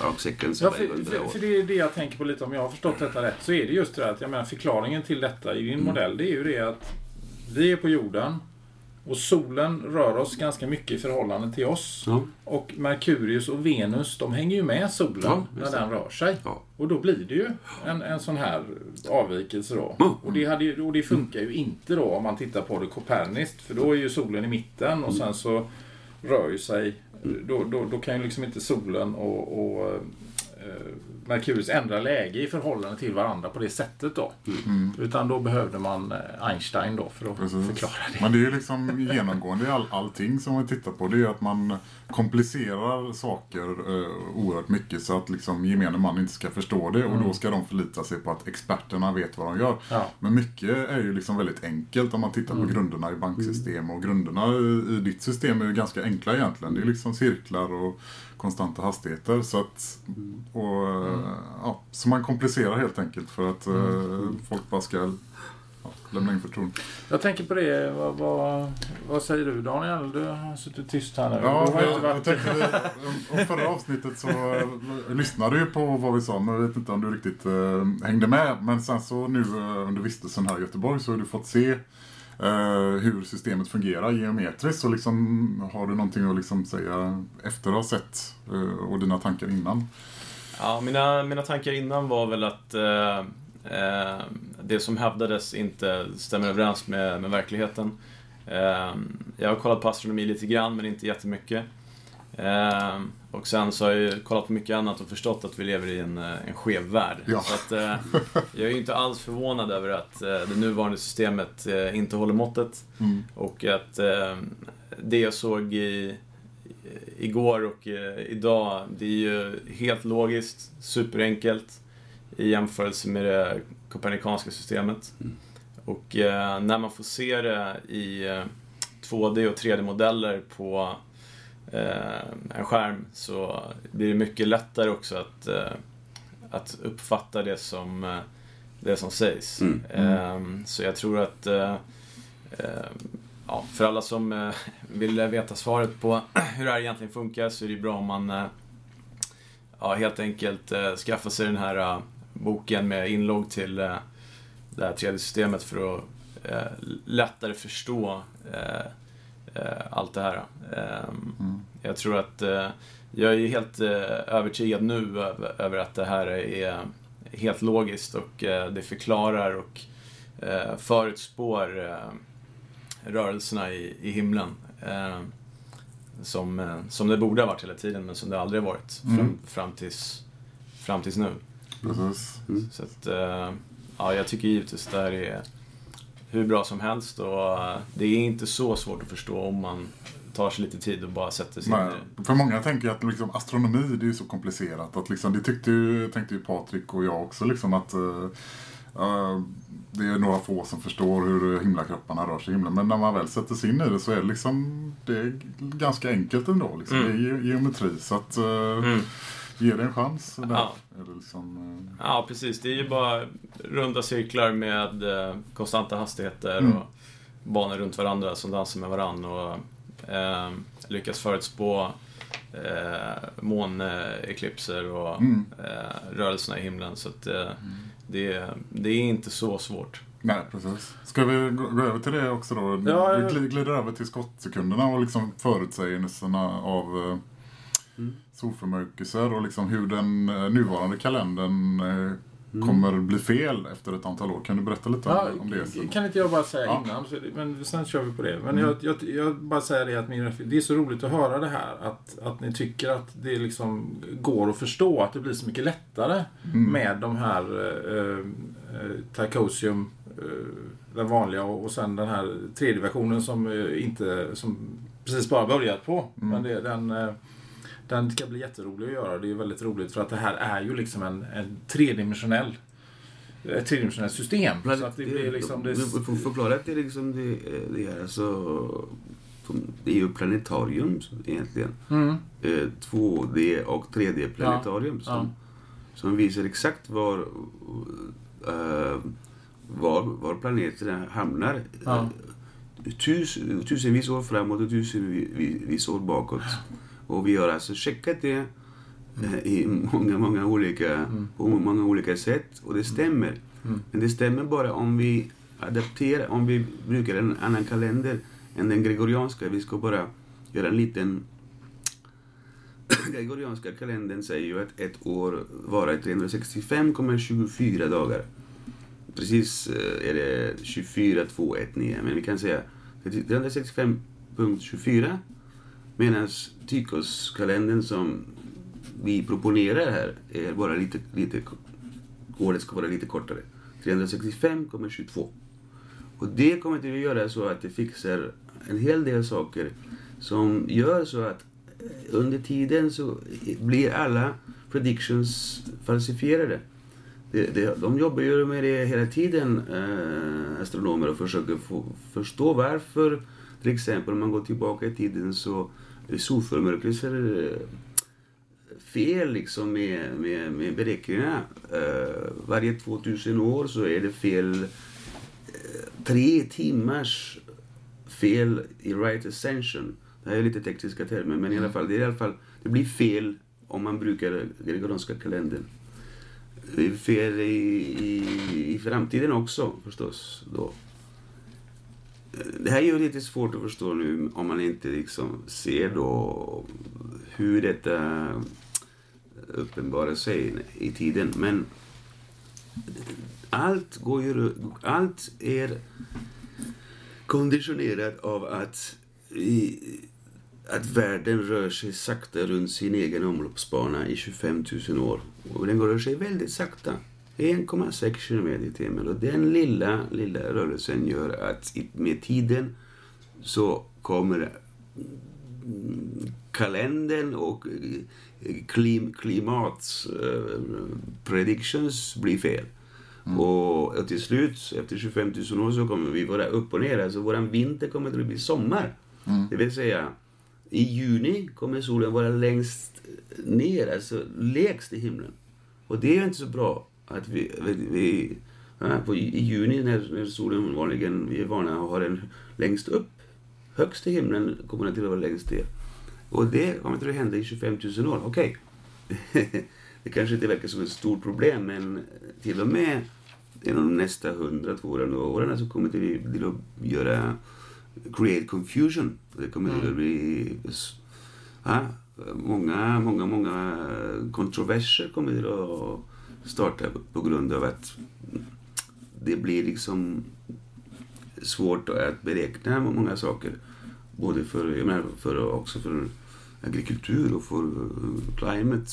arc seconds Ja, för, för, för det är det jag tänker på lite om jag har förstått detta rätt. Så är det just det att jag menar, förklaringen till detta i din modell det är ju det att vi är på jorden och solen rör oss ganska mycket i förhållande till oss. Ja. Och Merkurius och Venus de hänger ju med solen Ja, när den rör sig. Ja. Och då blir det ju en, en sån här avvikelse då. Ja. Och, det hade, och det funkar ju inte då om man tittar på det koperniskt. För då är ju solen i mitten och sen så rör ju sig. Då, då, då kan ju liksom inte solen och, och eh, Merkurius ändra läge i förhållande till varandra på det sättet då. Utan då behövde man eh, Einstein då för att Precis. förklara det. Men det är ju liksom genomgående i all, allting som vi tittar på. Det är ju att man komplicerar saker eh, oerhört mycket så att liksom gemene man inte ska förstå det och då ska de förlita sig på att experterna vet vad de gör. Ja. Men mycket är ju liksom väldigt enkelt om man tittar på grunderna i banksystem och grunderna i, i ditt system är ju ganska enkla egentligen. Det är liksom cirklar och konstanta hastigheter. Så, att, och, eh, ja, så man komplicerar helt enkelt för att eh, folk bara ska ja, lämna in förtroende. Jag tänker på det, vad, vad, vad säger du Daniel? Du har suttit tyst här nu. Ja, jag, jag varit... tänkte, vi- om förra avsnittet så eh, lyssnade du på vad vi sa, men jag vet inte om du riktigt eh, hängde med. Men sen så nu eh, under vistelsen här i Göteborg så har du fått se eh, hur systemet fungerar geometriskt. Så liksom, har du någonting att liksom säga efter att ha sett eh, och dina tankar innan? Ja, mina, mina tankar innan var väl att eh, eh det som hävdades inte stämmer överens med, med verkligheten. Eh, jag har kollat på astronomi lite grann, men inte jättemycket. Eh, och sen så har jag ju kollat på mycket annat och förstått att vi lever i en, eh, en skev värld. Ja. Så att, eh, jag är ju inte alls förvånad över att eh, det nuvarande systemet eh, inte håller måttet. Mm. Och att eh, det jag såg i, igår och eh, idag, det är ju helt logiskt, superenkelt i jämförelse med det kopernikanska systemet. Och eh, när man får se det i eh, 2D och 3D-modeller på en skärm så blir det mycket lättare också att, eh, att uppfatta det som, eh, det som sägs. Mm. Eh, så jag tror att eh, eh, ja, för alla som eh, vill veta svaret på hur det här egentligen funkar så är det bra om man eh, ja, helt enkelt eh, skaffar sig den här eh, boken med inlogg till eh, det här 3D-systemet för att eh, lättare förstå eh, eh, allt det här. Eh, Jag tror att eh, jag är helt eh, övertygad nu över, att det här är helt logiskt och eh, det förklarar och eh, förutspår eh, rörelserna i, himlen. Eh, som, eh, som det borde ha varit hela tiden men som det aldrig har varit fram, fram, tills, fram tills nu. Precis. Så att, eh, ja, jag tycker givetvis det här är hur bra som helst och eh, det är inte så svårt att förstå om man tar sig lite tid och bara sätter sig in Nej, det. för många tänker ju att liksom, astronomi det är så komplicerat. Att liksom, det tyckte ju, tänkte ju Patrik och jag också. Liksom, att eh, Det är några få som förstår hur himlakropparna rör sig i himlen. Men när man väl sätter sig in i det så är det, liksom, det är ganska enkelt ändå. Liksom. Mm. Det är ge- geometri. Så att, eh, Mm. Ge det en chans. Där. Ja. Är det liksom, eh, Ja, precis. Det är ju bara runda cirklar med eh, konstanta hastigheter Mm. och banor runt varandra som dansar med varandra och eh, lyckas förutspå eh, måneklipser och Mm. eh, rörelserna i himlen. Så att, eh, det, det är inte så svårt. Nej, precis. Ska vi gå, över till det också då? Ja, vi glider över till skottsekunderna och liksom förutsägelserna av eh, Mm. solförmörkelser och liksom hur den eh, nuvarande kalendern eh, kommer bli fel efter ett antal år. Kan du berätta lite om, Ja, om det? Så? kan inte jag bara säga Ja. innan, så, men sen kör vi på det. Men Mm. jag, jag, jag bara säger det att min, det är så roligt att höra det här. Att, att ni tycker att det liksom går att förstå, att det blir så mycket lättare Mm. med de här eh, eh, Tarkosium, eh, den vanliga och, och sen den här tredje versionen som eh, inte, som precis bara börjat på. Mm. Men det, den, den ska bli jätterolig att göra. Det är väldigt roligt för att det här är ju liksom en, en tredimensionell ett tredimensionellt system. Så att det blir liksom... Det, Men för- Förklara att det är liksom det, det är alltså... Det är ju planetarium egentligen. mm, Eh, 2D och 3D planetarium Ja, som, som visar exakt var, eh, var, var planeterna hamnar. Ja. Eh, tus, tusenvis år framåt och tusenvis år bakåt. Och vi har alltså checkat det eh, i många, många olika, på många olika sätt och det stämmer. Mm. Men det stämmer bara om vi adapterar, om vi brukar en annan kalender än den gregorianska. Vi ska bara göra en liten gregorianska kalendern säger ju att ett år varar 365,24 dagar. Precis eh, är det 24,219, men vi kan säga 365.24 medan Tykoskalendern som vi proponerar här är bara lite, lite året ska vara lite kortare. 365,22. Och det kommer till att göra så att det fixar en hel del saker som gör så att eh, under tiden så blir alla predictions falsifierade. Det, de jobbar ju med det hela tiden, eh, astronomer, och försöker få, förstå varför. Till exempel om man går tillbaka i tiden så är solförmörkelser eh, fel liksom med, med, med beräkningarna. Uh, varje 2000 år så är det fel uh, tre timmars fel i right ascension. Det här är lite tekniska termer, men i alla fall, det är i alla fall, det blir fel om man brukar gregorianska kalendern. Det är fel i, i, i framtiden också förstås. Då. Det här är ju lite svårt att förstå nu om man inte liksom ser då hur detta eh, uppenbarar sig i tiden. Men allt går ju, allt är konditionerat av att, i, att världen rör sig sakta runt sin egen omloppsbana i 25 000 år. Och den rör sig väldigt sakta. 1,6 km i timmen. Och den lilla, lilla rörelsen gör att med tiden så kommer mm, kalendern och eh, klim, klimats eh, predictions bli fel. Och, och till slut, efter 25 000 år, så kommer vi vara upp och ner. Alltså våran vinter kommer att bli sommar. Det vill säga, i juni kommer solen vara längst ner, alltså lägst i himlen. Och det är inte så bra att vi, vi, vi på, i juni när, när solen vanligen, vi är vana att ha den längst upp, högst i himlen kommer den till att vara längst ner. Och det kommer till att hända i 25 000 år. Okej. det kanske inte verkar som ett stort problem, men till och med inom nästa 100-200 åren så kommer det till att göra create confusion. Det kommer till att bli ja, många, många, många kontroverser kommer till att starta på grund av att det blir liksom svårt att beräkna många saker. Både för, jag menar, för också för agrikultur och för eh, climate.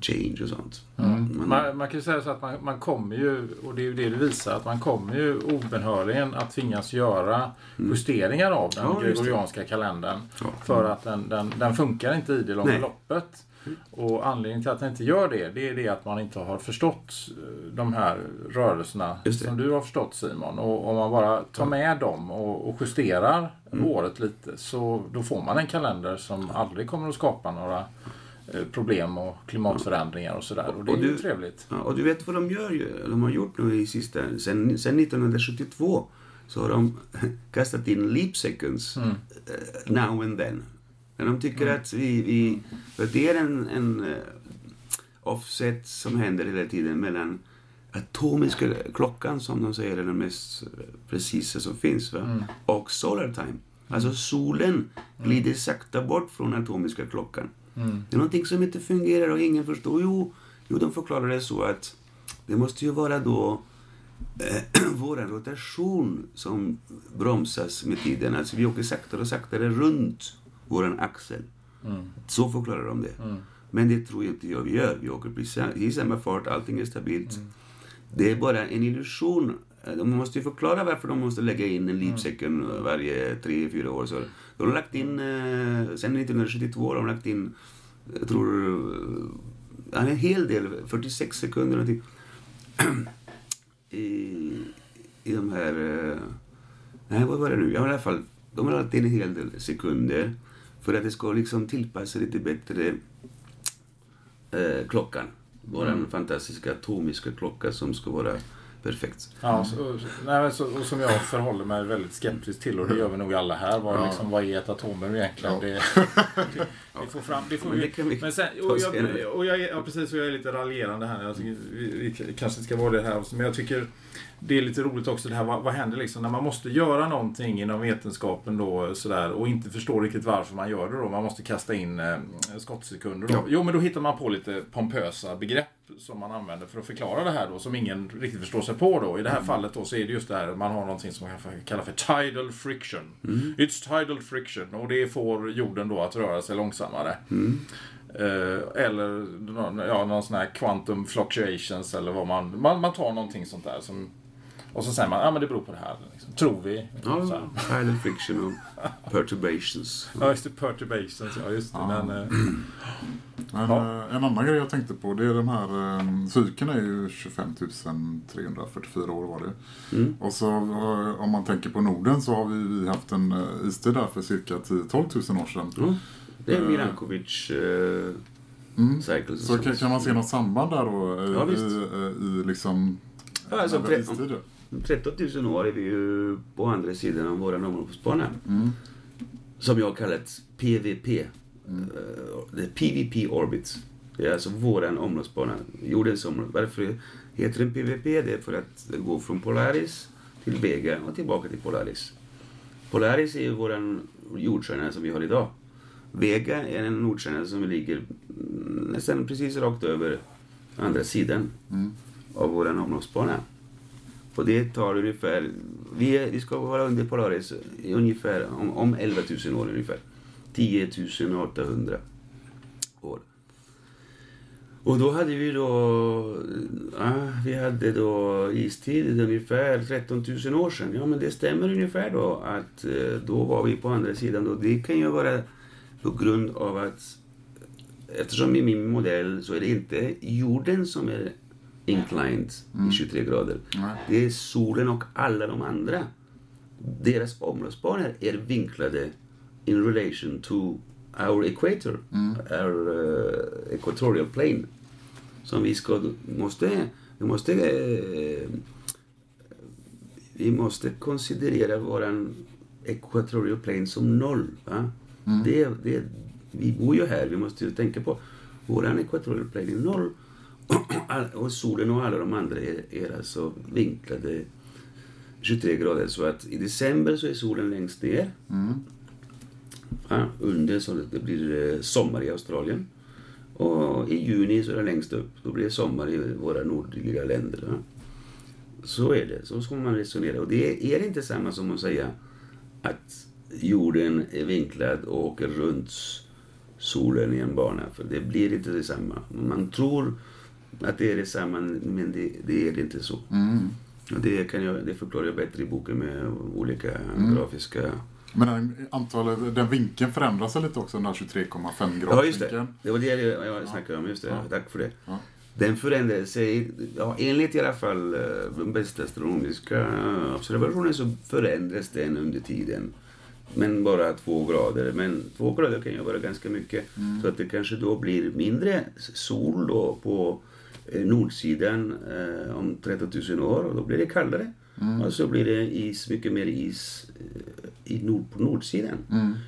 change och sånt. Mm. Men- Man, man kan ju säga så att man, man kommer ju, och det är ju det du visar, att man kommer ju obönhörligen att tvingas göra justeringar av den Mm. Ja, gregorianska kalendern. Ja. För att den, den, den funkar inte i det långa Nej. loppet. Och anledningen till att den inte gör det, det är det att man inte har förstått eh, de här rörelserna som du har förstått Simon. Och om man bara tar med dem och, och justerar Mm. året lite så då får man en kalender som aldrig kommer att skapa några eh, problem och klimatförändringar och sådär. Och det är Och ju du- trevligt. Ja, och du vet vad de gör ju, de har gjort nu i sista, sen, sen 1972 så har de kastat in leap seconds Mm. eh, now and then. Men de tycker att vi, vi för det är en, en eh, offset som händer hela tiden mellan atomiska klockan som de säger är den mest eh, precisa som finns va? Mm. och solar time. Alltså solen glider sakta bort från atomiska klockan. Mm. Det är någonting som inte fungerar och ingen förstår. Jo, jo de förklarar det så att det måste ju vara då eh, vår rotation som bromsas med tiden. Alltså vi åker saktare och saktare runt vår axel. Mm. Så förklarar de det. Men det tror inte jag vi gör. Vi åker precis i samma fart, allting är stabilt. Det är bara en illusion. De måste ju förklara varför de måste lägga in en leap second varje tre, fyra år. Så de har lagt in, eh, sen 1972 har de lagt in, jag tror, eh, en hel del, 46 sekunder någonting. I, I de här, eh, nej vad var det nu? Ja, i alla fall, de har lagt in en hel del sekunder för att det ska liksom tillpassa lite bättre eh, klockan. Vår fantastiska atomiska klocka som ska vara perfekt. Ja, så, nej, så, och som jag förhåller mig väldigt skeptisk till och det gör vi nog alla här. Vad, Ja. liksom, vad är ett atomer egentligen? Ja. Det, det, vi får fram, det får Men det kan vi men sen, och jag, och jag, ja, precis, och jag är lite raljerande här. Jag tycker, vi, vi kanske inte ska vara det här men jag tycker det är lite roligt också det här, vad, vad händer liksom när man måste göra någonting inom vetenskapen då sådär och inte förstår riktigt varför man gör det då. Man måste kasta in eh, skottsekunder då. Ja. Jo, men då hittar man på lite pompösa begrepp som man använder för att förklara det här då, som ingen riktigt förstår sig på då. I det här fallet då så är det just det här, man har någonting som man kan kalla för tidal friction. It's tidal friction och det får jorden då att röra sig långsammare. Eh, eller ja, någon sån här quantum fluctuations eller vad man, man, man tar någonting sånt där som och så säger man, ja men det beror på det här. Liksom. Tror vi. Så Ja, här. tidal friction och perturbations. Ja, just det. Perturbations. Ja, just det. Ja. Men, eh, Men Ja. eh, en annan grej jag tänkte på, det är den här, eh, cykeln är ju 25 344 år var det. Mm. Och så eh, om man tänker på Norden så har vi, vi haft en eh, istid där för cirka 10-12 000 år sedan. Ja, det är Eh. Milankovic uh, Mm. cycles. Så kan, kan man se något samband där då i, Ja, visst. i, eh, i liksom Ja, alltså? Om 13 000 år är vi ju på andra sidan av vår omloppsbana. Mm. Som jag kallat PVP. Uh, the PVP orbit. Det är alltså våran omloppsbana. Jordens omlopp. Varför heter den PVP? Det är för att det går från Polaris till Vega och tillbaka till Polaris. Polaris är ju våran jordstjärna som vi har idag. Vega är en nordstjärna som ligger mm, nästan precis rakt över andra sidan Mm. av våran omloppsbana. På det tar ungefär, vi, är, vi ska vara under Polaris ungefär om, om 11 000 år ungefär. 10 800 år. Och då hade vi då, ja, vi hade då istid ungefär 13 000 år sedan. Ja men det stämmer ungefär då att eh, då var vi på andra sidan och Det kan ju vara på grund av att eftersom i min modell så är det inte jorden som är inclined i 23 grader. Nej. Det är solen och alla de andra. Deras omloppsbanor är vinklade in relation to our equator, our uh, equatorial plane. Som vi ska, måste, vi måste, eh, vi måste konsiderera våran equatorial plane som noll. Va? Det, det, vi bor ju här, vi måste ju tänka på våran equatorial plane är noll och solen och alla de andra är, är alltså vinklade 23 grader. Så att i december så är solen längst ner. Ja, under så det blir eh, sommar i Australien. Och i juni så är det längst upp. Då blir det sommar i våra nordliga länder. Ja. Så är det. Så ska man resonera. Och det är inte samma som att säga att jorden är vinklad och åker runt solen i en bana. För det blir inte detsamma. Man tror att det är detsamma, men det, det är det inte så. Mm. Och det, kan jag, det förklarar jag bättre i boken med olika Mm. grafiska... Men den, antalet, den vinkeln förändras lite också, den där 23,5 grader Ja, just det. Det var det jag, jag snackade om. Just det. Tack för det. Den förändrade sig, ja, enligt i alla fall eh, de bästa astronomiska observationer så förändrades den under tiden. Men bara två grader. Men två grader kan ju vara ganska mycket. Så att det kanske då blir mindre sol då på nordsidan eh, om 13 000 år och då blir det kallare. Och så blir det is, mycket mer is eh, i nord, på nordsidan.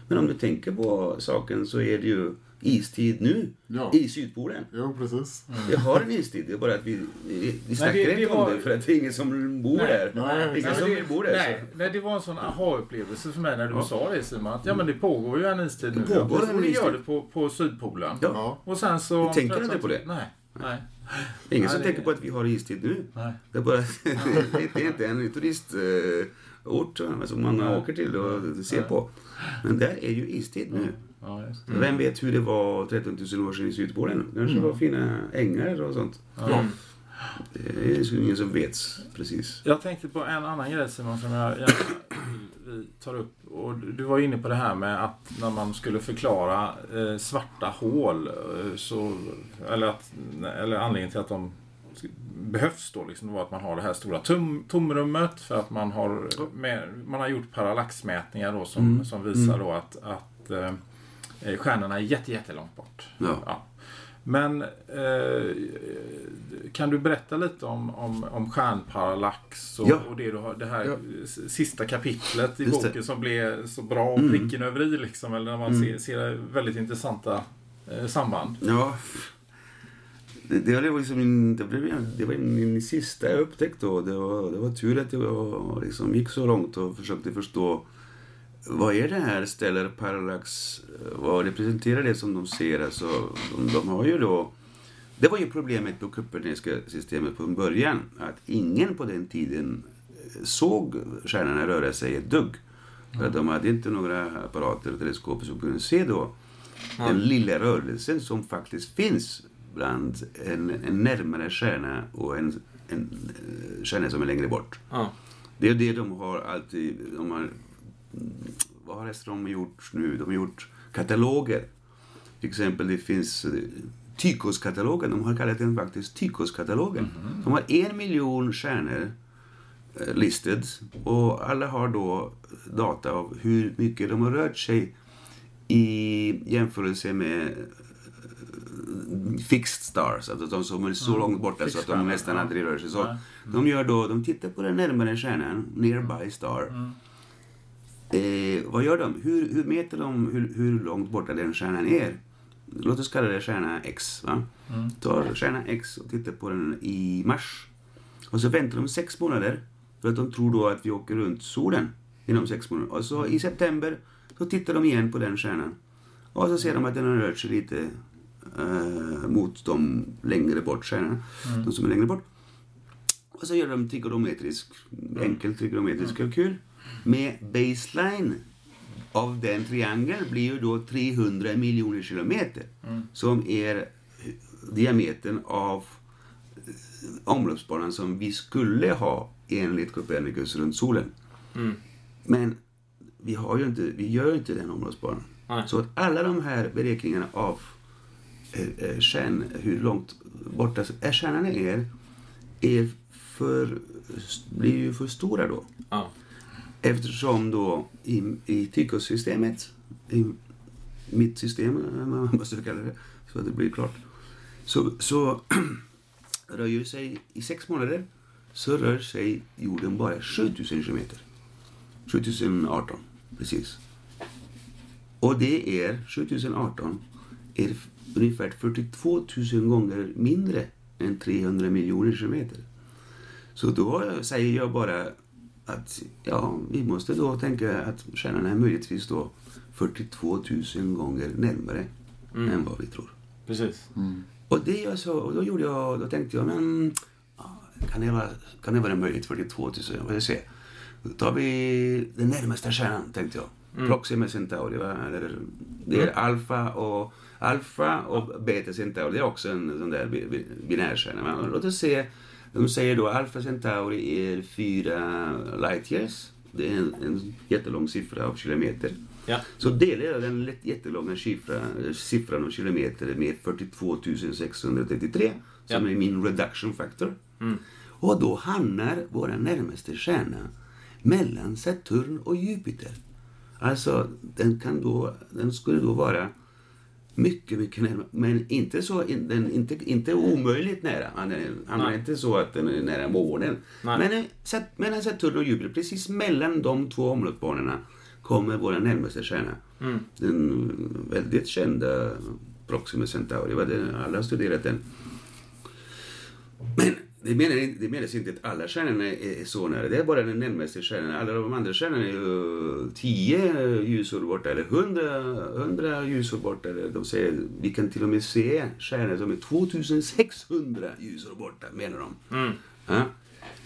Men om du tänker på saken så är det ju istid nu Ja. i Sydpolen. Jo, precis. Vi har en istid, det är bara att vi, vi, vi snackar det- det inte var- om det för att det är ingen som bor där. Nej, ingen Nej, som men det, bor där. nej, nej, det var en sån aha-upplevelse för mig när du sa det Simon. Att, ja men det pågår ju en istid nu. Det pågår Ja, en och det istid. gör det på, på Sydpolen. Ja. Och sen så... Vi tänker inte på det. Nej. nej. Det är ingen som tänker på att vi har istid nu. Nej. Det är, bara, det är inte en turistort som man åker till och ser på. Men där är ju istid nu. Ja, det. Vem vet hur det var 13 000 år sedan i Sydpolen? Kanske var fina ängar och sånt. Ja. Det är ingen som vet precis. Jag tänkte på en annan grej Simon som jag gärna vi tar upp. Och du var inne på det här med att när man skulle förklara eh, svarta hål eh, så, eller, att, eller anledningen till att de behövs då liksom var att man har det här stora tom, tomrummet för att man har, med, man har gjort parallaxmätningar då som, som visar då att, att eh, stjärnorna är jätte, jättelångt bort. Ja. Men eh, kan du berätta lite om, om, om stjärnparallax och, Ja. och det, du har, det här Ja. sista kapitlet i Just det. boken som blev så bra och Mm. pricken över i liksom, eller när man ser, ser väldigt intressanta eh, samband. Ja. Det, det, var liksom min, det, blev, det var min sista jag upptäckte då. Det var, det var tur att jag liksom gick så långt och försökte förstå vad är det här stellar parallax? Vad representerar det som de ser? Alltså, de, de har ju då... Det var ju problemet på Coperniska systemet på början. Att ingen på den tiden eh, såg stjärnorna röra sig ett dugg. För att de hade inte några apparater och teleskop som kunde se då den lilla rörelsen som faktiskt finns bland en, en närmare stjärna och en, en eh, stjärna som är längre bort. Ja. Det är det de har alltid... De har, mm, vad har de gjort nu? De har gjort kataloger. Till exempel det finns eh, Tychoskatalogen. De har kallat den faktiskt Tychoskatalogen. De har en miljon stjärnor eh, listed och alla har då data av hur mycket de har rört sig i jämförelse med eh, fixed stars, alltså de som är så långt borta så att de nästan aldrig rör sig. Så Nej. De gör då, de tittar på den närmare stjärnan, nearby star. Eh, vad gör de? Hur, hur mäter de hur, hur långt borta den stjärnan är? Låt oss kalla det stjärna X. Va? Tar stjärna X och tittar på den i mars. Och så väntar de sex månader för att de tror då att vi åker runt solen inom sex månader. Och så i september så tittar de igen på den stjärnan. Och så ser de att den har rört sig lite eh, mot de längre bort stjärnorna. De som är längre bort. Och så gör de trigonometrisk, enkel trigonometrisk kalkyl. Med baseline av den triangeln blir ju då 300 miljoner kilometer. Som är diametern av eh, omloppsbanan som vi skulle ha enligt Copernicus runt solen. Men vi, har ju inte, vi gör ju inte den omloppsbanan. Nej. Så att alla de här beräkningarna av eh, eh, stjärn, hur långt borta är stjärnan är, är för, blir ju för stora då. Ja. Eftersom då i, i tyckosystemet, i mitt system, man måste kalla det, så att det blir klart, så, så rör sig i sex månader så rör sig jorden bara 7000 kilometer. 7018, precis. Och det är, 7018 är ungefär 42 000 gånger mindre än 300 miljoner kilometer. Så då säger jag bara att ja, vi måste då tänka att stjärnan är möjligtvis då 42 000 gånger närmare än vad vi tror. Precis. Och det jag så, och då gjorde jag, då tänkte jag, men kan det vara, kan det vara möjligt 42 000? Vad jag se. Då tar vi den närmaste stjärnan, tänkte jag. Proxima Centauri, va? Eller, det är Alfa och Alfa och Beta Centauri det är också en sån där bi- bi- binärstjärna. Låt oss se. De säger då Alfa Centauri är fyra light years. Det är en, en jättelång siffra av kilometer. Ja. Så delar jag den jättelånga siffra, siffran av kilometer med 42 633 som Ja. är min reduction factor. Och då hamnar vår närmaste stjärna mellan Saturn och Jupiter. Alltså, den, kan då, den skulle då vara mycket, mycket närmare. Men inte så, den, inte, inte omöjligt nära. Han är, han är inte så att den är nära månen. Men eh, Sat- mellan Saturn och Jupiter, precis mellan de två omloppsbanorna, kommer vår närmaste stjärna. Mm. Den väldigt kända Proxima Centauri. Alla har studerat den. Men det, menar, det menas inte att alla stjärnorna är, är så nära. Det är bara den närmaste stjärnan. Alla de andra stjärnorna är ju 10 ljusår borta eller 100, 100 ljusår borta. De säger, vi kan till och med se stjärnor som är 2600 ljusår borta, menar de. Mm. Ja.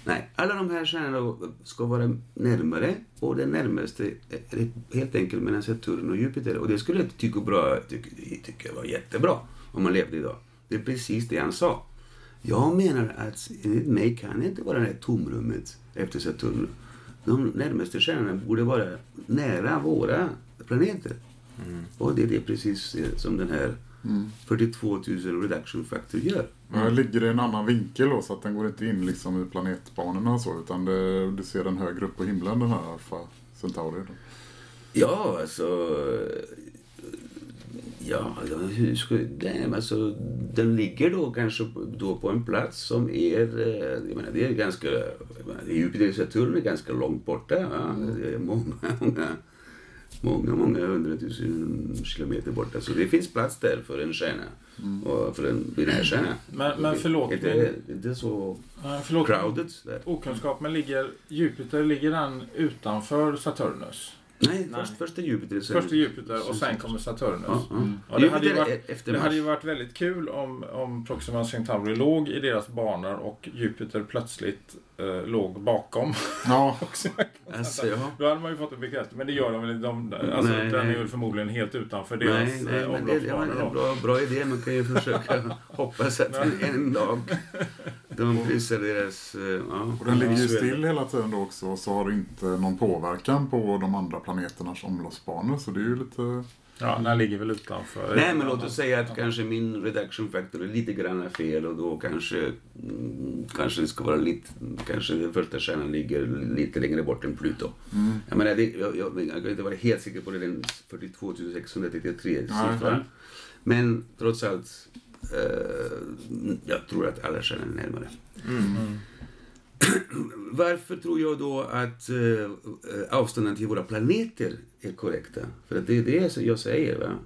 Nej, alla de här stjärnorna ska vara närmare och den närmaste är helt enkelt mellan Saturn och Jupiter. Och det skulle jag tycka bra, tycker, tycker var jättebra om man levde idag. Det är precis det han sa. Jag menar att enligt mig kan det inte vara det här tomrummet efter Saturn. De närmaste stjärnorna borde vara nära våra planeter. Och det är det precis det som den här 42 000 reduction factor gör. Men ligger i en annan vinkel då, så att den går inte in liksom i planetbanorna och så, utan det, du ser den högre upp på himlen, den här Alpha Centauri. Då. Ja, alltså... Ja, hur ska... Nej, men alltså, den ligger då kanske på- då på en plats som är... eh, Jag menar, det är ganska... menar, Jupiter och Saturn är ganska långt borta. Va? Det är många, många, många, många hundratusen kilometer borta. Så det finns plats där för en stjärna. Och för en binärstjärna. Men- men förlåt, Inte, inte så Förlåt, crowded där. okunskap, men ligger Jupiter, ligger den utanför Saturnus? Nej, först, först är Jupiter. sen- Först är Jupiter och sen kommer Saturnus. Ja, ja. Ja, det, hade ju varit, det hade ju varit väldigt kul om, om Proxima Centauri låg i deras banor och Jupiter plötsligt eh, låg bakom. Ja, Alltså, ja. Då hade man ju fått en bekräftelse. Men det gör de väl inte. De, alltså, Nej, den nej. är väl förmodligen helt utanför deras Nej, nej, eh, men det, det omloppsbanor. en bra, bra idé. Man kan ju försöka hoppas att en, en dag de kryssar deras... eh, Ja, och den ligger ju är still hela tiden då också, och så har det inte någon påverkan på de andra planeternas omloppsbanor, så det är ju lite... Ja, den ligger väl utanför. Nej, men låt oss säga att kanske min reduction factor är lite grann fel och då kanske, mm, kanske det ska vara lite, kanske den första stjärnan ligger lite längre bort än Pluto. Jag menar, det, jag, jag, jag kan inte vara helt säker på det, den 42 633 siffran. Men trots allt, eh, jag tror att alla stjärnor är närmare. Varför tror jag då att eh, avstånden till våra planeter är korrekta? För att det är det jag säger. Va?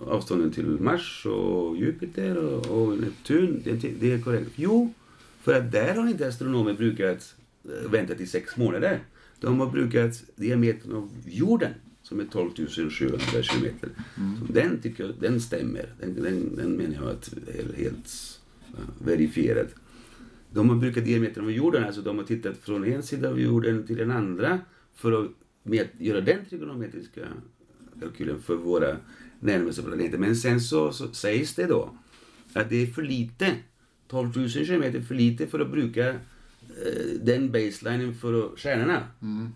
Avstånden till Mars och Jupiter och, Neptun, det, är korrekt. Jo, för att där har inte astronomer brukat eh, vänta till sex månader. De har brukat diametern av jorden som är 12 700 kilometer. Så den tycker jag, den stämmer. Den, den, den menar jag att är helt uh, verifierad. De har brukat diametern av jorden, alltså de har tittat från en sida av jorden till den andra för att med, göra den trigonometriska kalkylen för våra närmaste planeter. Men sen så, så sägs det då att det är för lite. 12 000 kilometer för lite för att bruka eh, den baselinen för att- stjärnorna.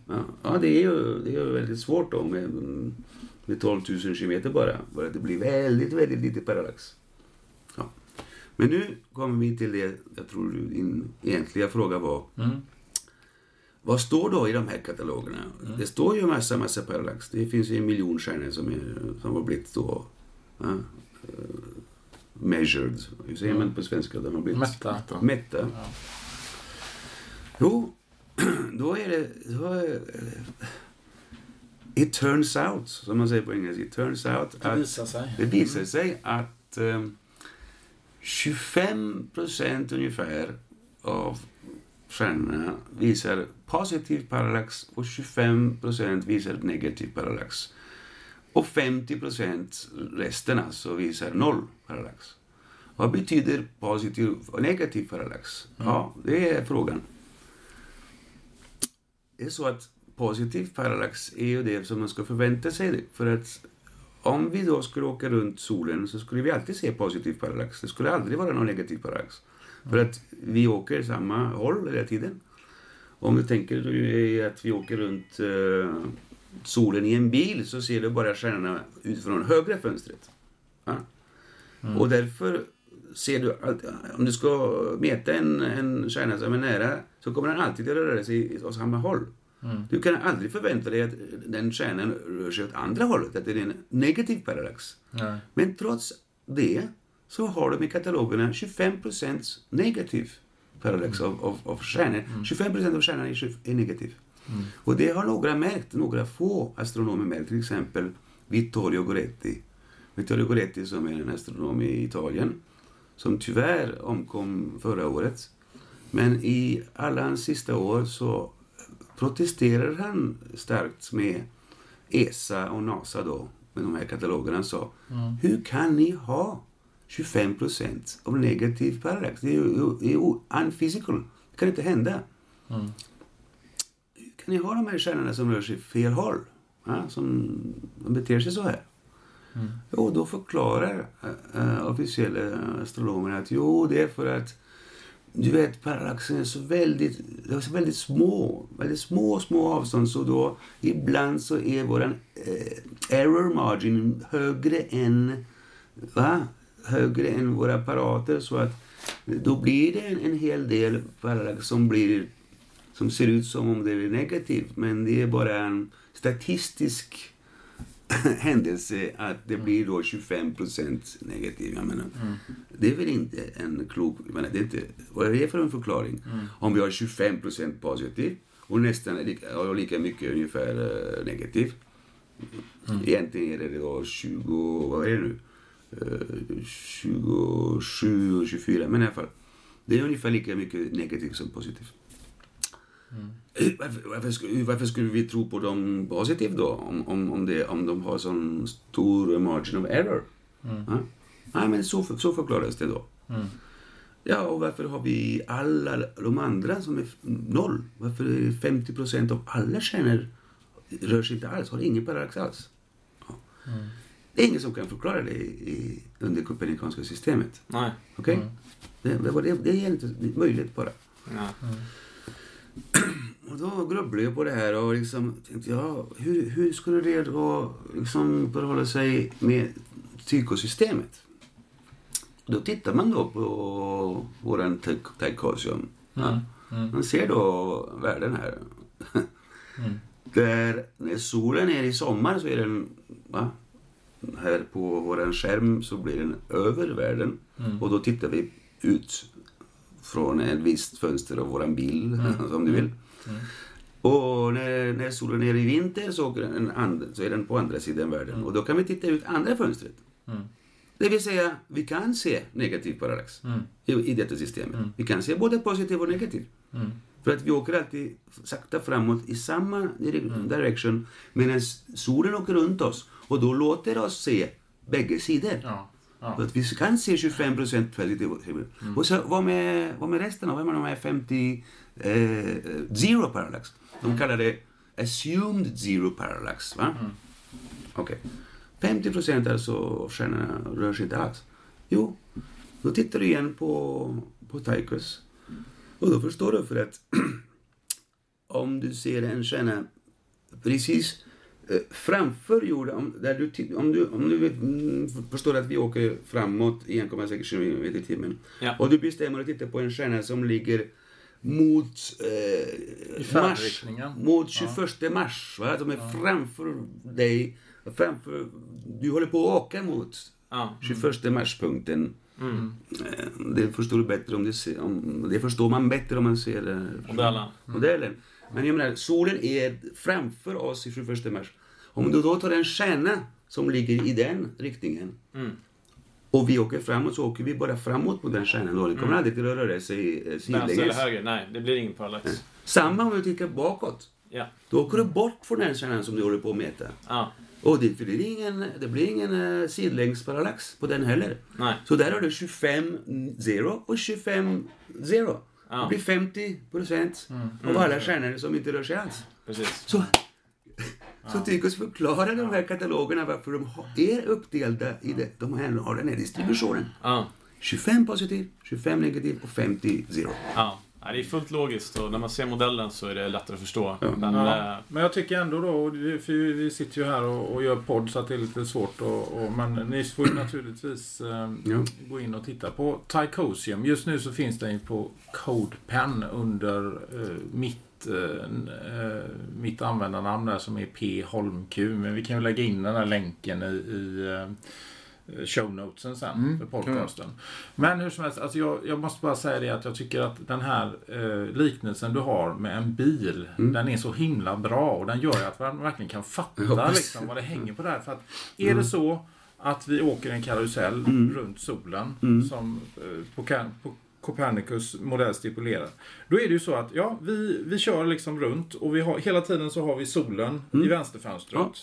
Ja, ja, det är ju det är ju väldigt svårt då med, med 12 000 kilometer bara. Bara det blir väldigt, väldigt lite parallax. Ja. Men nu kommer vi till det jag tror din egentliga fråga var. Vad står då i de här katalogerna? Det står ju massa, massa parallax. Det finns ju en miljon stjärnor som, är, som har blivit då ja, eh, measured. Hur säger man på svenska? De har blivit Mätta. mätta. Jo, då är det... Då är, it turns out, som man säger på engelska. It turns out Det visar sig. det visar sig att eh, 25 procent ungefär av stjärnorna visar positiv parallax och 25 procent visar negativ parallax. Och 50 procent, resten alltså, visar noll parallax. Vad betyder positiv och negativ parallax? Ja, det är frågan. Det är så att positiv parallax är ju det som man ska förvänta sig. För att om vi då skulle åka runt solen så skulle vi alltid se positiv parallax. Det skulle aldrig vara någon negativ parallax. För att vi åker samma håll hela tiden. Om du tänker att vi åker runt eh, solen i en bil så ser du bara stjärnorna utifrån högra fönstret. Ja? Och därför ser du, att om du ska mäta en, en stjärna som är nära så kommer den alltid att röra sig åt samma håll. Du kan aldrig förvänta dig att den stjärnan rör sig åt andra hållet, att det är en negativ parallax. Nej. Men trots det så har de i katalogerna 25% negativ parallax av, av, av stjärnor. 25% av stjärnorna är, är negativ. Och det har några märkt, några få astronomer märkt, till exempel Vittorio Goretti. Vittorio Goretti som är en astronom i Italien, som tyvärr omkom förra året. Men i alla hans sista år så protesterar han starkt med ESA och NASA då, med de här katalogerna. Han sa, hur kan ni ha 25 procent av negativ parallax? Det är ju det är ju unphysical. Det kan inte hända. Hur kan ni ha de här stjärnorna som rör sig fel håll? Ja, som de beter sig så här. Jo, då förklarar äh, officiella astronomer att jo, det är för att du vet, parallaxen är så väldigt, det är så väldigt små, väldigt små, små avstånd så då ibland så är våran eh, error margin högre än, va? Högre än våra apparater så att då blir det en, en hel del parallax som blir som ser ut som om det är negativt men det är bara en statistisk händelse att det blir då 25 procent negativ. Jag menar, Det är väl inte en klok... Jag menar, det är inte, vad är det för en förklaring? Om vi har 25 procent positiv och nästan lika, lika mycket ungefär eh, negativ. Egentligen är det då 20... Vad är det nu? Eh, 27 och 24, men i alla fall. Det är ungefär lika mycket negativt som positivt. Varför, varför, skulle, varför skulle vi tro på dem positivt då? Om, om, om, det, om de har sån stor margin of error? Ja? Nej, men så, så förklaras det då. Ja, och varför har vi alla de andra som är noll? Varför är 50 procent av alla stjärnor rör sig inte alls, har ingen parallax alls? Ja. Det är ingen som kan förklara det i, i, under kopernikanska systemet. Nej. Okej? Det, det, var- det, det är inte möjligt bara. Ja. Och då grubblade jag på det här och liksom tänkte, ja, hur, hur skulle det då liksom förhålla sig med psykosystemet? Då tittar man då på våran Taikosium. Ja. Man ser då världen här. Där när solen är i sommar så är den, va? Här på våran skärm så blir den över världen. Och då tittar vi ut från ett visst fönster av våran bil, om du vill. Och när, när solen är i vinter så, åker den en and, så är den på andra sidan världen. Och då kan vi titta ut andra fönstret. Det vill säga, vi kan se negativ parallax i, i detta systemet. Vi kan se både positiv och negativ. För att vi åker alltid sakta framåt i samma dire- direction medan solen åker runt oss. Och då låter oss se bägge sidor. Ja. Ja. Så att vi kan se 25 procent positiv. Och så vad med, vad med resten? Vad med de här 50 eh, zero parallax? De kallar det assumed zero parallax. Va? Okej. 50 procent alltså av stjärnorna rör sig inte alls. Jo, då tittar du igen på, på Tychus. Och då förstår du för att om du ser en stjärna precis framför jorden, om, där du, om du, om du vet, mm, förstår att vi åker framåt i 1,6 km i timmen Ja. och du bestämmer att titta på en stjärna som ligger mot eh, mars, mot 21 mars. Va? De är framför dig, framför, du håller på att åka mot Ja. 21 mars-punkten. Eh, Det förstår du bättre om du ser, om, det förstår man bättre om man ser eh, Modellen. modellen. Men jag menar, solen är framför oss i 21 mars. Om du då tar en stjärna som ligger i den riktningen och vi åker framåt så åker vi bara framåt på den stjärnan. Då. Den kommer aldrig till att röra sig eh, Vänster eller sidlänges. höger? Nej, det blir ingen parallax. Samma om du tittar bakåt. Ja. Då åker du bort från den stjärnan som du håller på att mäta. Ja. Och det, blir ingen, det blir ingen uh, sidlängdsparallax på den heller. Nej. Så där har du 25 0 och 25 0. Ja. Det blir 50 procent av alla stjärnor som inte rör sig alls. Precis. Så Så tyck oss förklara de här katalogerna varför de har- är uppdelda i det. De här- har den här distributionen. Ja. 25 positiv, 25 negativ och 50 zero. Ja. Ja, det är fullt logiskt och när man ser modellen så är det lättare att förstå. Men, Ja, eh, men jag tycker ändå då, för vi sitter ju här och, och gör podd så att det är lite svårt och, och, Men ni får ju naturligtvis eh, Ja. gå in och titta på Tycosium. Just nu så finns den ju på CodePen under eh, mitt, eh, eh, mitt användarnamn där som är P Holmq. Men vi kan ju lägga in den här länken i, i eh, show notesen sen Mm, för podcasten. Men hur som helst, alltså jag, jag måste bara säga det att jag tycker att den här eh, liknelsen du har med en bil, Mm. den är så himla bra och den gör att man verkligen kan fatta liksom, vad det hänger på där. För att är det så att vi åker en karusell Mm. runt solen Mm. som eh, på, på Copernicus modell stipulerar. Då är det ju så att ja, vi, vi kör liksom runt och vi har, hela tiden så har vi solen i vänsterfönstret. Mm. Ja.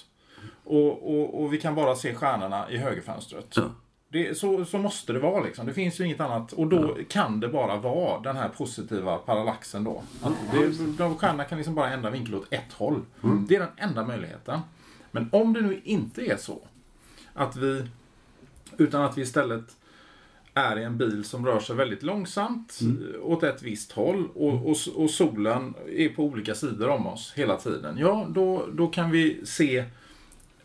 Och, och, och vi kan bara se stjärnorna i högerfönstret. Ja. Det, så, så måste det vara liksom. Det finns ju inget annat. Och då kan det bara vara den här positiva parallaxen då. Att det, de stjärnorna kan liksom bara ändra vinkel åt ett håll. Det är den enda möjligheten. Men om det nu inte är så att vi, utan att vi istället är i en bil som rör sig väldigt långsamt eh, åt ett visst håll och, och, och solen är på olika sidor om oss hela tiden. Ja, då, då kan vi se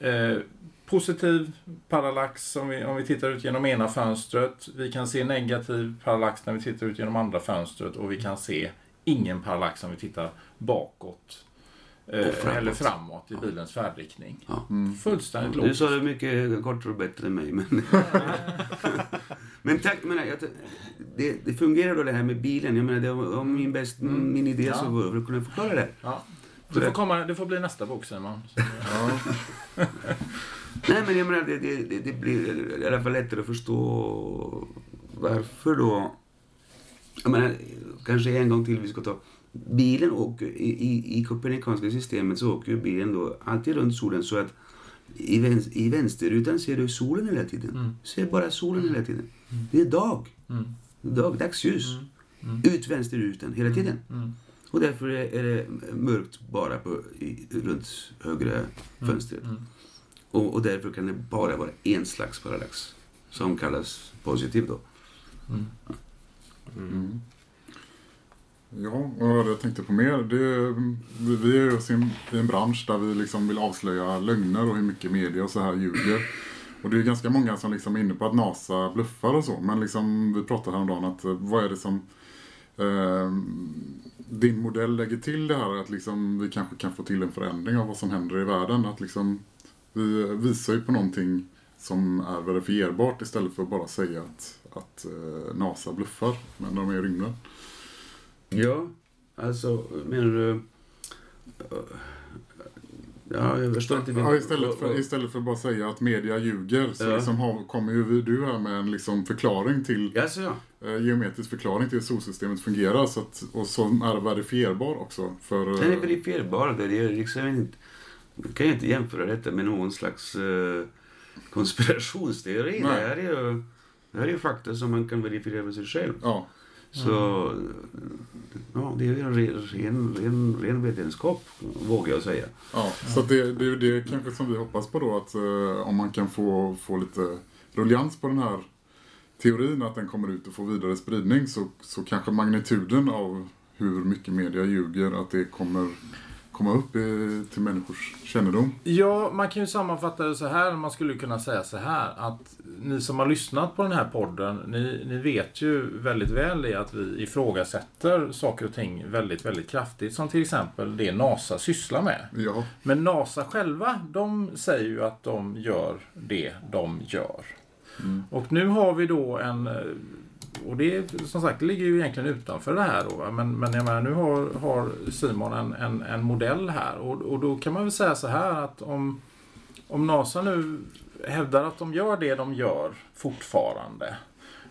eh, positiv parallax om vi, om vi tittar ut genom ena fönstret. Vi kan se negativ parallax när vi tittar ut genom andra fönstret och vi kan se ingen parallax om vi tittar bakåt. Eh, framåt. eller framåt i bilens färdriktning. Ja. Fullständigt Du logiskt. sa det mycket kortare och bättre än mig. Men, men tack, men jag, det, det fungerar då det här med bilen. Jag menar, det var min, bäst, min idé Ja. så var för att kunna förklara det. Ja. Det, får komma, det får bli nästa bok Simon. Nej, men jag menar, det, det, det, blir i alla fall lättare att förstå varför då... Jag menar, kanske en gång till vi ska ta. Bilen åker, i, i, i kopernikanska systemet så åker ju bilen då alltid runt solen så att i, väns, i vänsterrutan ser du solen hela tiden. Du ser bara solen hela tiden. Det är dag. dag dagsljus. Ut vänsterrutan hela tiden. Och därför är, det mörkt bara på, i, runt högra fönstret. Och, och därför kan det bara vara en slags parallax som kallas positiv då. Ja, och jag tänkte på mer. Det, vi- är ju i en, i en bransch där vi liksom vill avslöja lögner och hur mycket media och så här ljuger. Och det är ganska många som liksom är inne på att NASA bluffar och så. Men liksom, vi pratade häromdagen att eh, vad är det som eh, din modell lägger till det här att liksom, vi kanske kan få till en förändring av vad som händer i världen. Att liksom, vi visar ju på någonting som är verifierbart istället för att bara säga att, att eh, NASA bluffar. Men de är i rymden. Ja, alltså menar du... Eh, Ja, jag förstår inte. Ja, istället, för, istället för att bara säga att media ljuger så Ja. liksom har, kommer ju du här med en liksom förklaring till, Jaså, ja. eh, geometrisk förklaring till hur solsystemet fungerar så att, och som är verifierbar också. För, Den är eh, verifierbar. Det är liksom inte... Kan ju inte jämföra detta med någon slags eh, konspirationsteori. Det Nej. här, är ju, det här är ju fakta som man kan verifiera med sig själv. ja, Så ja, det är ju en ren, ren, ren, vetenskap, vågar jag säga. ja, så det, det är det kanske som vi hoppas på då att eh, om man kan få, få lite ruljans på den här teorin att den kommer ut och får vidare spridning så, så kanske magnituden av hur mycket media ljuger att det kommer komma upp i, till människors kännedom. Ja, man kan ju sammanfatta det så här. Man skulle kunna säga så här att ni som har lyssnat på den här podden, ni, ni vet ju väldigt väl att vi ifrågasätter saker och ting väldigt, väldigt kraftigt. Som till exempel det NASA sysslar med. Ja, Men NASA själva, de säger ju att de gör det de gör. Och nu har vi då en... Och det som sagt det ligger ju egentligen utanför det här då. Men, men jag menar, nu har, har Simon en, en, en modell här. Och, och då kan man väl säga så här att om, om NASA nu hävdar att de gör det de gör fortfarande.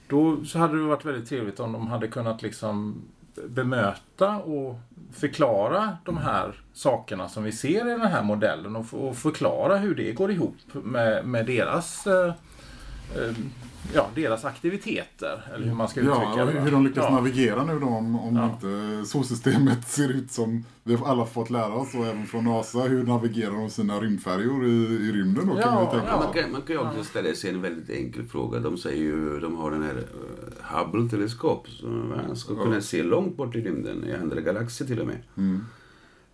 Då så hade det varit väldigt trevligt om de hade kunnat liksom bemöta och förklara de här sakerna som vi ser i den här modellen och, och förklara hur det går ihop med, med deras eh, eh, ja, deras aktiviteter. Eller hur man ska uttrycka Ja, det. hur de lyckas ja. navigera nu då om, om Ja. inte solsystemet ser ut som vi har alla fått lära oss och även från NASA. Hur navigerar de sina rymdfärjor i, i rymden då kan Ja, man ju tänka. ja. Man kan, man kan ju också ställa sig en väldigt enkel fråga. De säger ju, de har den här uh, Hubble-teleskop som ska kunna se långt bort i rymden, i andra galaxer till och med.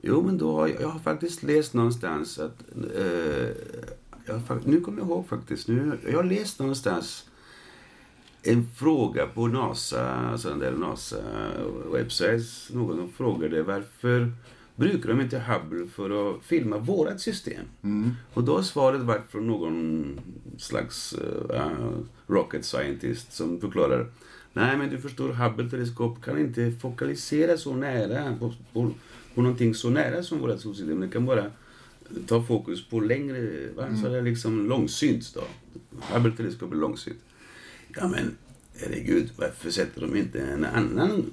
Jo, men då har jag, jag har faktiskt läst någonstans att, eh, jag nu kommer jag ihåg faktiskt, nu, jag har läst någonstans en fråga på NASA, alltså den där NASA-websites, någon frågade varför brukar de inte Hubble för att filma vårat system? Och då har svaret varit från någon slags eh, rocket scientist som förklarar Nej, men du förstår, Hubble-teleskop kan inte fokalisera så nära på, på, på någonting så nära som vårt solsystem. Det kan bara ta fokus på längre, va? så det är liksom långsynt då. Hubble-teleskop är långsynt. Ja, men herregud, varför sätter de inte en annan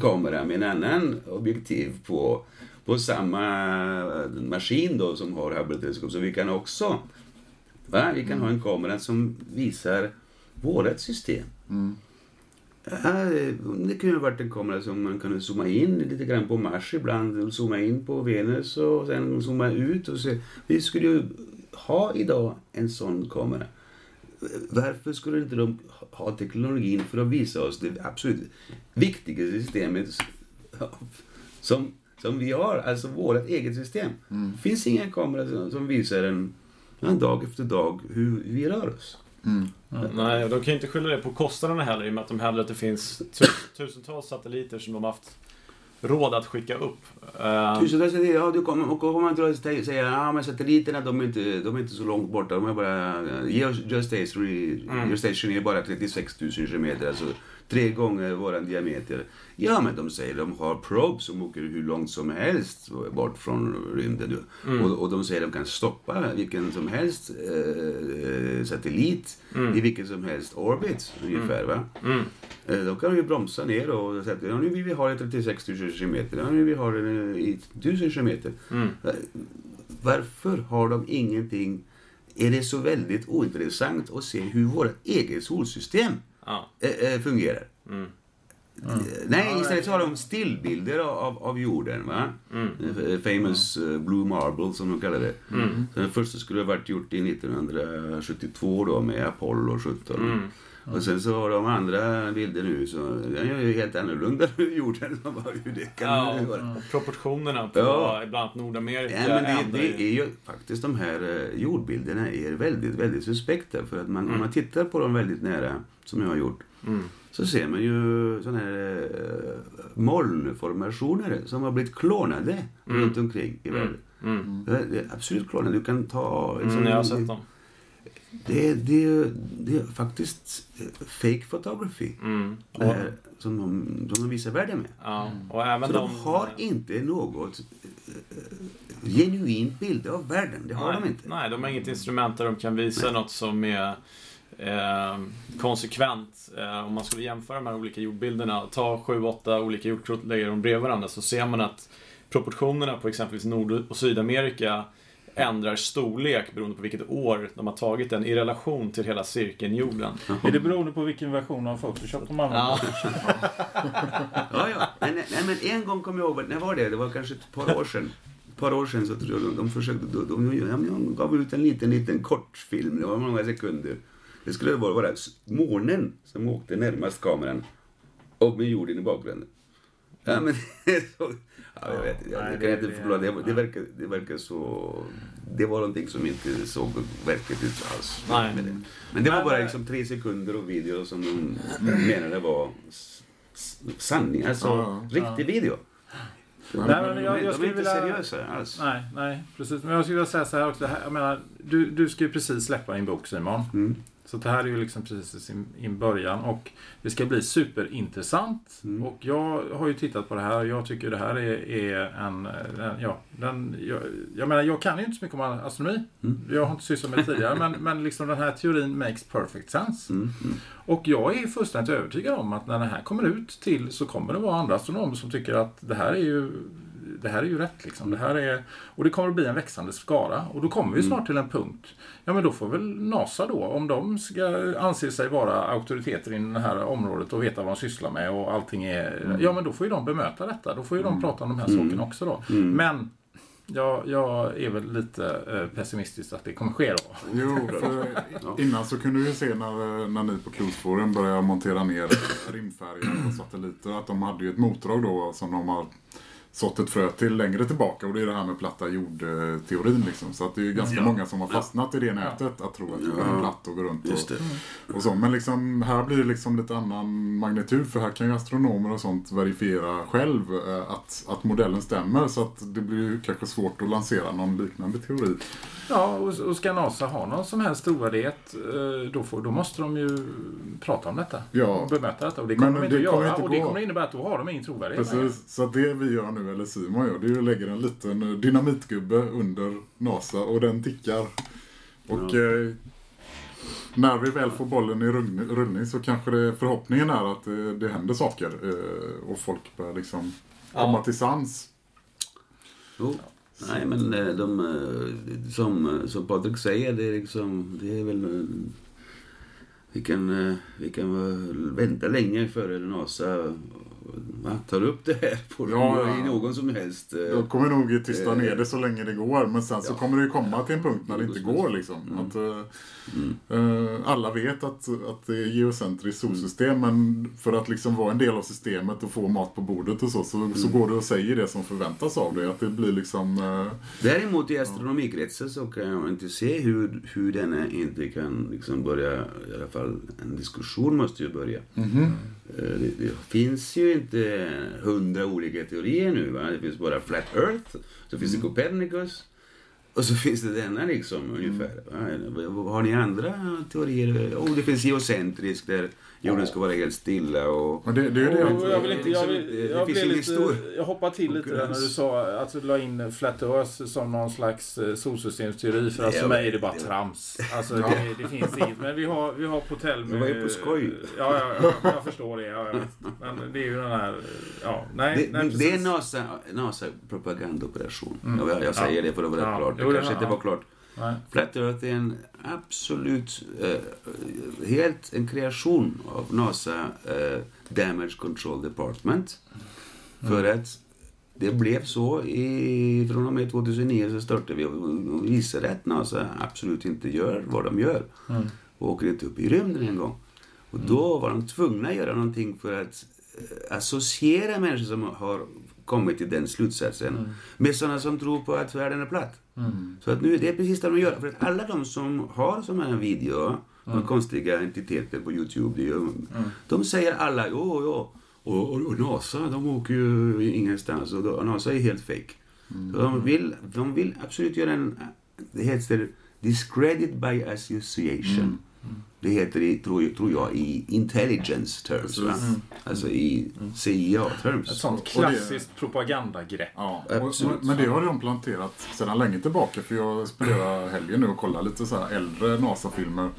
kamera med en annan objektiv på, på samma maskin då som har Hubble-teleskop? Så vi kan också, va? vi kan ha en kamera som visar vårat system. Ja, det kunde ha varit en kamera som man kunde zooma in lite grann på Mars ibland, och zooma in på Venus och sen zooma ut. Och se. Vi skulle ju ha idag en sån kamera. Varför skulle inte de ha teknologin för att visa oss det absolut viktigaste systemet som, som vi har, alltså vårt eget system? Det finns ingen kamera som, som visar en, en dag efter dag hur vi rör oss. Nej, och de kan ju inte skylla det på kostnaderna heller i och med att de hävdar att det finns tus- tusentals satelliter som de haft råd att skicka upp. Eh, ja, du kommer, kommer till att säga ja, men satelliterna de är, inte, de är inte så långt borta. De är bara, Geo- geostationary, geostation är bara 36 000 kilometer, alltså tre gånger våran diameter. Ja, men de säger de har probes som åker hur långt som helst bort från rymden. Och, och de säger de kan stoppa vilken som helst eh, satellit i vilken som helst orbit ungefär. Va? Eh, Då kan de ju bromsa ner och säga ja, nu vill vi ha det 36 000 kilometer, ja, nu vill vi ha det i 1000 kilometer. Eh, Varför har de ingenting? Är det så väldigt ointressant att se hur vårt eget solsystem ja. eh, eh, fungerar? Eh, Nej, istället så har de stillbilder av, av jorden. Va? Eh, Famous Blue Marble som de kallar det. Så den första skulle ha varit gjort i 1972 då med Apollo 17. Och sen så har de andra bilder nu så den är ju helt annorlunda jorden. Hur det kan Ja, vara. och proportionerna på Ja. bland annat Nordamerika Ja, men det, det är ju faktiskt de här eh, jordbilderna är väldigt, väldigt suspekta. För att man, om man tittar på dem väldigt nära, som jag har gjort, så ser man ju sådana här eh, molnformationer som har blivit klonade runt omkring i världen. Det är- det är absolut klonade. Du kan ta... sån- Mm, jag har sett dem. Det, är- det, är- det är faktiskt eh, fake photography. Mm. Det här, som, de, som de visar världen med. Ja, och även Så de... de har inte något eh, genuint bild av världen. Det har nej, de inte. Nej, de har inget instrument där de kan visa något som är eh, konsekvent. Eh, om man skulle jämföra de här olika jordbilderna, ta sju, åtta olika jordklot, lägga dem bredvid varandra, så ser man att proportionerna på exempelvis Nord och Sydamerika ändrar storlek beroende på vilket år de har tagit den i relation till hela cirkeln jorden. Är det beroende på vilken version av Photoshop de använder? Ja. Ja, ja. Nej, nej, men en gång kom jag ihåg, när var det? Det var kanske ett par år sedan. Ett par år sedan så tror jag de, de försökte, de, de, de, de gav ut en liten, liten kortfilm. Det var många sekunder. Det skulle vara, vara månen som åkte närmast kameran. Och med jorden i bakgrunden. Ja, men så, ja, jag vet. Jag, Nej, det- kan inte det- förklara. Det, det, verkar, det verkar så... Det var någonting som inte såg verkligt ut alls. Nej. Med det. Men det var bara liksom tre sekunder och video som de menade var sanning. Alltså Ja, riktig video. Nej, men jag, jag de är inte vilja... seriösa alls. Nej, nej, precis. Men jag skulle vilja säga så här också. Jag menar, du, du ska ju precis släppa din bok Simon. Mm. Så det här är ju liksom precis i sin i början och det ska bli superintressant. Mm. Och jag har ju tittat på det här och jag tycker det här är, är en, en... Ja, den, jag, jag menar, jag kan ju inte så mycket om astronomi. Mm. Jag har inte sysslat med det tidigare. men, men liksom den här teorin makes perfect sense. Mm. Mm. Och jag är fullständigt övertygad om att när den här kommer ut till så kommer det vara andra astronomer som tycker att det här är ju det här är ju rätt. Liksom. Det här är, och det kommer att bli en växande skara. Och då kommer vi snart till en punkt. Ja men då får väl NASA då, om de ska anse sig vara auktoriteter inom det här området och veta vad de sysslar med och allting är... Ja men då får ju de bemöta detta. Då får ju de prata om de här sakerna också då. Men jag, jag är väl lite eh, pessimistisk att det kommer ske då. Jo, för innan så kunde ju se när, när ni på Klosforum började montera ner rymdfärger och satelliter att de hade ju ett motordrag då som de har sått ett frö till längre tillbaka och det är det här med platta jordteorin liksom. Så att det är ju ganska många som har fastnat i det nätet att tro att jorden är platt och går runt och, och så. Men liksom här blir det liksom lite annan magnitud för här kan ju astronomer och sånt verifiera själv eh, att, att modellen stämmer så att det blir ju kanske svårt att lansera någon liknande teori. Ja, och, och ska NASA ha någon som helst trovärdighet eh, då, får, då måste de ju prata om detta. Ja. Och bemöta detta. Och det kommer Men de inte det att göra. inte och det kommer innebära att då har de ingen trovärdighet. Precis, så det vi gör nu, eller Simon gör, det är ju lägga en liten eh, dynamitgubbe under NASA och den tickar. Och eh, när vi väl får bollen i rullning, så kanske det, förhoppningen är att det, det händer saker eh, och folk börjar liksom komma till sans. Jo. Nej, men eh, de, eh, som, eh, som Patrik säger, det är liksom, det är väl... eh, Vi kan, eh, vi kan vänta länge före NASA tar upp det här på Ja, ja. i någon som helst... eh, De kommer nog tysta Eh, ner det så länge det går men sen så ja. kommer det ju komma till en punkt när det inte går liksom. Att, eh, eh, alla vet att, att det är geocentriskt solsystem men för att liksom vara en del av systemet och få mat på bordet och så så, så går det och säger det som förväntas av dig. Att det blir liksom... Eh, Däremot i astronomikretsar så kan jag inte se hur, hur denna inte kan liksom börja, i alla fall en diskussion måste ju börja. Eh, Det, det finns ju inte hundra olika teorier nu. Va? Det finns bara Flat Earth, så finns det Copernicus och så finns det denna liksom ungefär. Va? Har ni andra teorier? Oh, det finns geocentrisk där jorden ska vara helt stilla och... men det, det är det Och jag, vill inte, jag, vill, jag, ingen lite, jag hoppar till lite där när du sa att du la in Flat Earth som någon slags eh, solsystemsteori. För att Ja, för mig är det bara trams. Alltså det, det finns inget. Men vi har, vi har på hotell med... Det var ju på skoj. Ja, ja, ja jag förstår det. Ja, ja. Men det är ju den här... Ja, nej. Det, nej, det är. NASA, NASA propagandaoperation. Jag, jag säger det för att vara Ja. klart. Det Jo, det- kanske inte ja. var klart. Nej. Earth är en absolut, eh, helt en kreation av NASA eh, Damage Control Department. För att det blev så i, från och med 2009 så startade vi och visade att NASA absolut inte gör vad de gör. Och åker inte upp i rymden en gång. Och då var de tvungna att göra någonting för att eh, associera människor som har kommit till den slutsatsen med sådana som tror på att världen är platt. Så att nu, det är precis det de gör. För att alla de som har sådana här video, de konstiga entiteter på Youtube, det gör, de säger alla, jo, jo. Och, och, och NASA, de åker ju ingenstans. Och då, NASA är helt fake. Så de, vill, de vill absolut göra en, det heter discredit by association. Det heter, i, tror, jag- tror jag, i intelligence terms. Va? Alltså i CIA-terms. Ett sånt Och det- klassiskt propagandagrepp. Ja, och, men det har de planterat sedan länge tillbaka för jag spenderar helgen nu och kollar lite så här äldre NASA-filmer.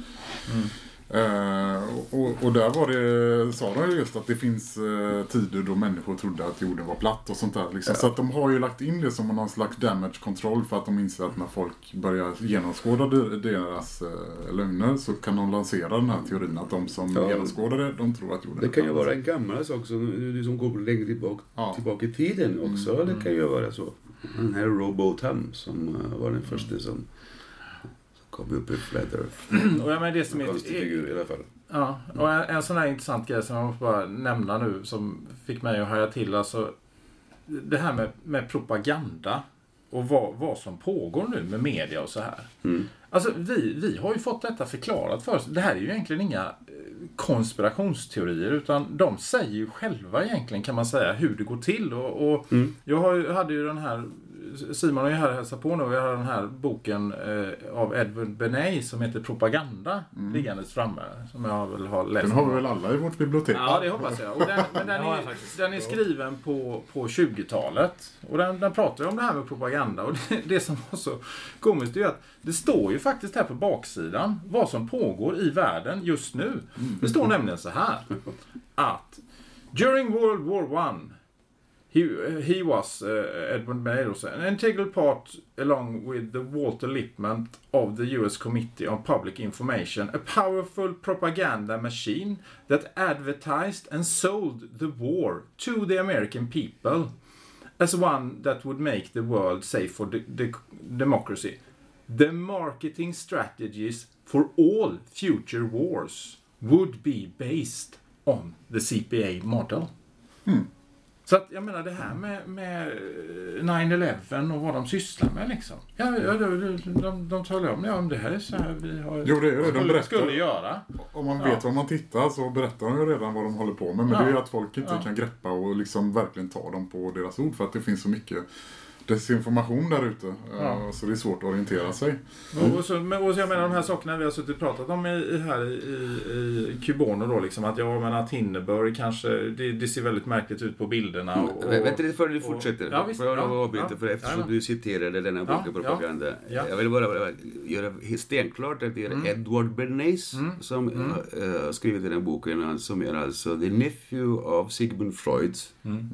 Eh, och, och där var det, sa de ju just att det finns eh, tider då människor trodde att jorden var platt och sånt där. Liksom. Så att de har ju lagt in det som någon slags damage control för att de inser att när folk börjar genomskåda de- deras eh, lögner så kan de lansera den här teorin att de som Ja. genomskådar det, de tror att jorden Det kan ju vara en gammal sak som, som går längre tillbaka, Ja. tillbaka i tiden också. Det kan ju vara så. Den här Robotham som eh, var den första som kom upp i Flat Earth. Och jag menar det som En är... konstig figur i alla fall. Ja, och en, en sån här intressant grej som jag måste bara nämna nu som fick mig att haja till. Alltså, det här med, med propaganda och vad, vad som pågår nu med media och så här. Mm. Alltså vi, vi har ju fått detta förklarat för oss. Det här är ju egentligen inga eh, konspirationsteorier utan de säger ju själva egentligen kan man säga hur det går till. Och, och Mm. Jag har hade ju den här Simon är ju här och hälsar på nu och jag har den här boken eh, av Edward Benay som heter Propaganda liggandes framme. Som jag väl har läst. Den har vi väl alla i vårt bibliotek? Ja, det hoppas jag. Och den, men den, är, den är skriven på, på 20-talet. Och den, den pratar ju om det här med propaganda. Och det, det som var så komiskt är ju att det står ju faktiskt här på baksidan vad som pågår i världen just nu. Det står nämligen så här. Att During World War One He, he was, uh, Edward Meadows, an integral part, along with the Walter Lippmann of the US Committee on Public Information, a powerful propaganda machine that advertised and sold the war to the American people as one that would make the world safe for de- de- democracy. The marketing strategies for all future wars would be based on the CPA model. Så att jag menar det här med, med 9-11 och vad de sysslar med liksom. Ja, ja de, de, de talar om, ja men det här är så här vi har, Jo, det är det. De berättar. skulle göra. Om man Ja. vet vad man tittar så berättar de ju redan vad de håller på med. Men det är ju Ja. att folk inte Ja. kan greppa och liksom verkligen ta dem på deras ord. För att det finns så mycket desinformation där ute. Eh, Ja. Så det är svårt att orientera sig. Och, och, så, men, och så jag menar de här sakerna vi har suttit och pratat om i, i, här i, i, i Kubono då liksom att jag menar att Hindenburg kanske, det, det ser väldigt märkligt ut på bilderna. Och, och, Vänta lite före du och- fortsätter. Ja, visst. Får jag Ja, avbryta? ja. För eftersom Ja, du citerade denna Ja, boken propaganda. ja. Jag vill bara göra stenklart att det är Mm. Edward Bernays som har skrivit den här boken. Som är alltså the nephew of Sigmund Freud. Mm.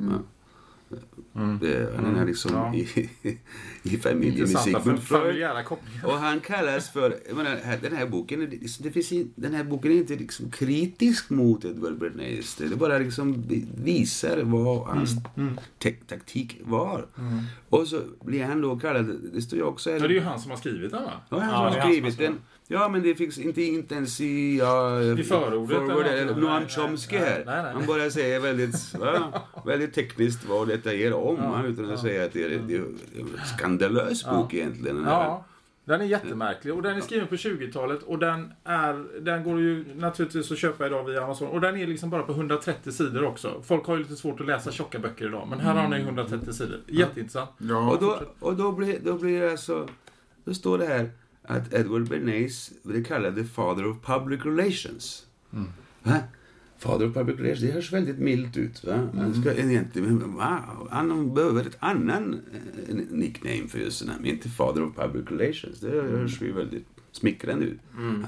Ja. Det, han är liksom Ja. i, i familjen med Intressanta Sigmund fam- Freud. Och han kallas för, menar, den här boken, är- det finns, in- den här boken är inte liksom kritisk mot Edward Bernays. Det bara liksom visar vad hans Mm, te- taktik var. Och så blir han då kallad, det står ju också här. Ja, det är ju han som har skrivit den va? Ja, han Ja, har skrivit den. Ja, men det finns inte, inte ens i... Ja, I förordet forward, eller. Noam Chomsky nej, här. nej, nej. Han bara säger väldigt, ja, väldigt tekniskt vad detta ger om. Ja, utan att ja. säga att det är, det är en skandalös bok egentligen. den. Ja, den är jättemärklig och den är skriven på 20-talet och den, är, den går ju naturligtvis att köpa idag via Amazon. Och den är liksom bara på 130 sidor också. Folk har ju lite svårt att läsa tjocka böcker idag, men här har ni 130 sidor. Jätteintressant. Ja, Och då, och då blir, då blir det alltså... Då står det här att Edward Bernays det kallade father of public relations. Va? Father of public relations, det hörs väldigt milt ut. Va? Han, ska, egentligen, va? han behöver ett annan eh, nickname för just men inte father of public relations. Det hörs ju väldigt smickrande ut.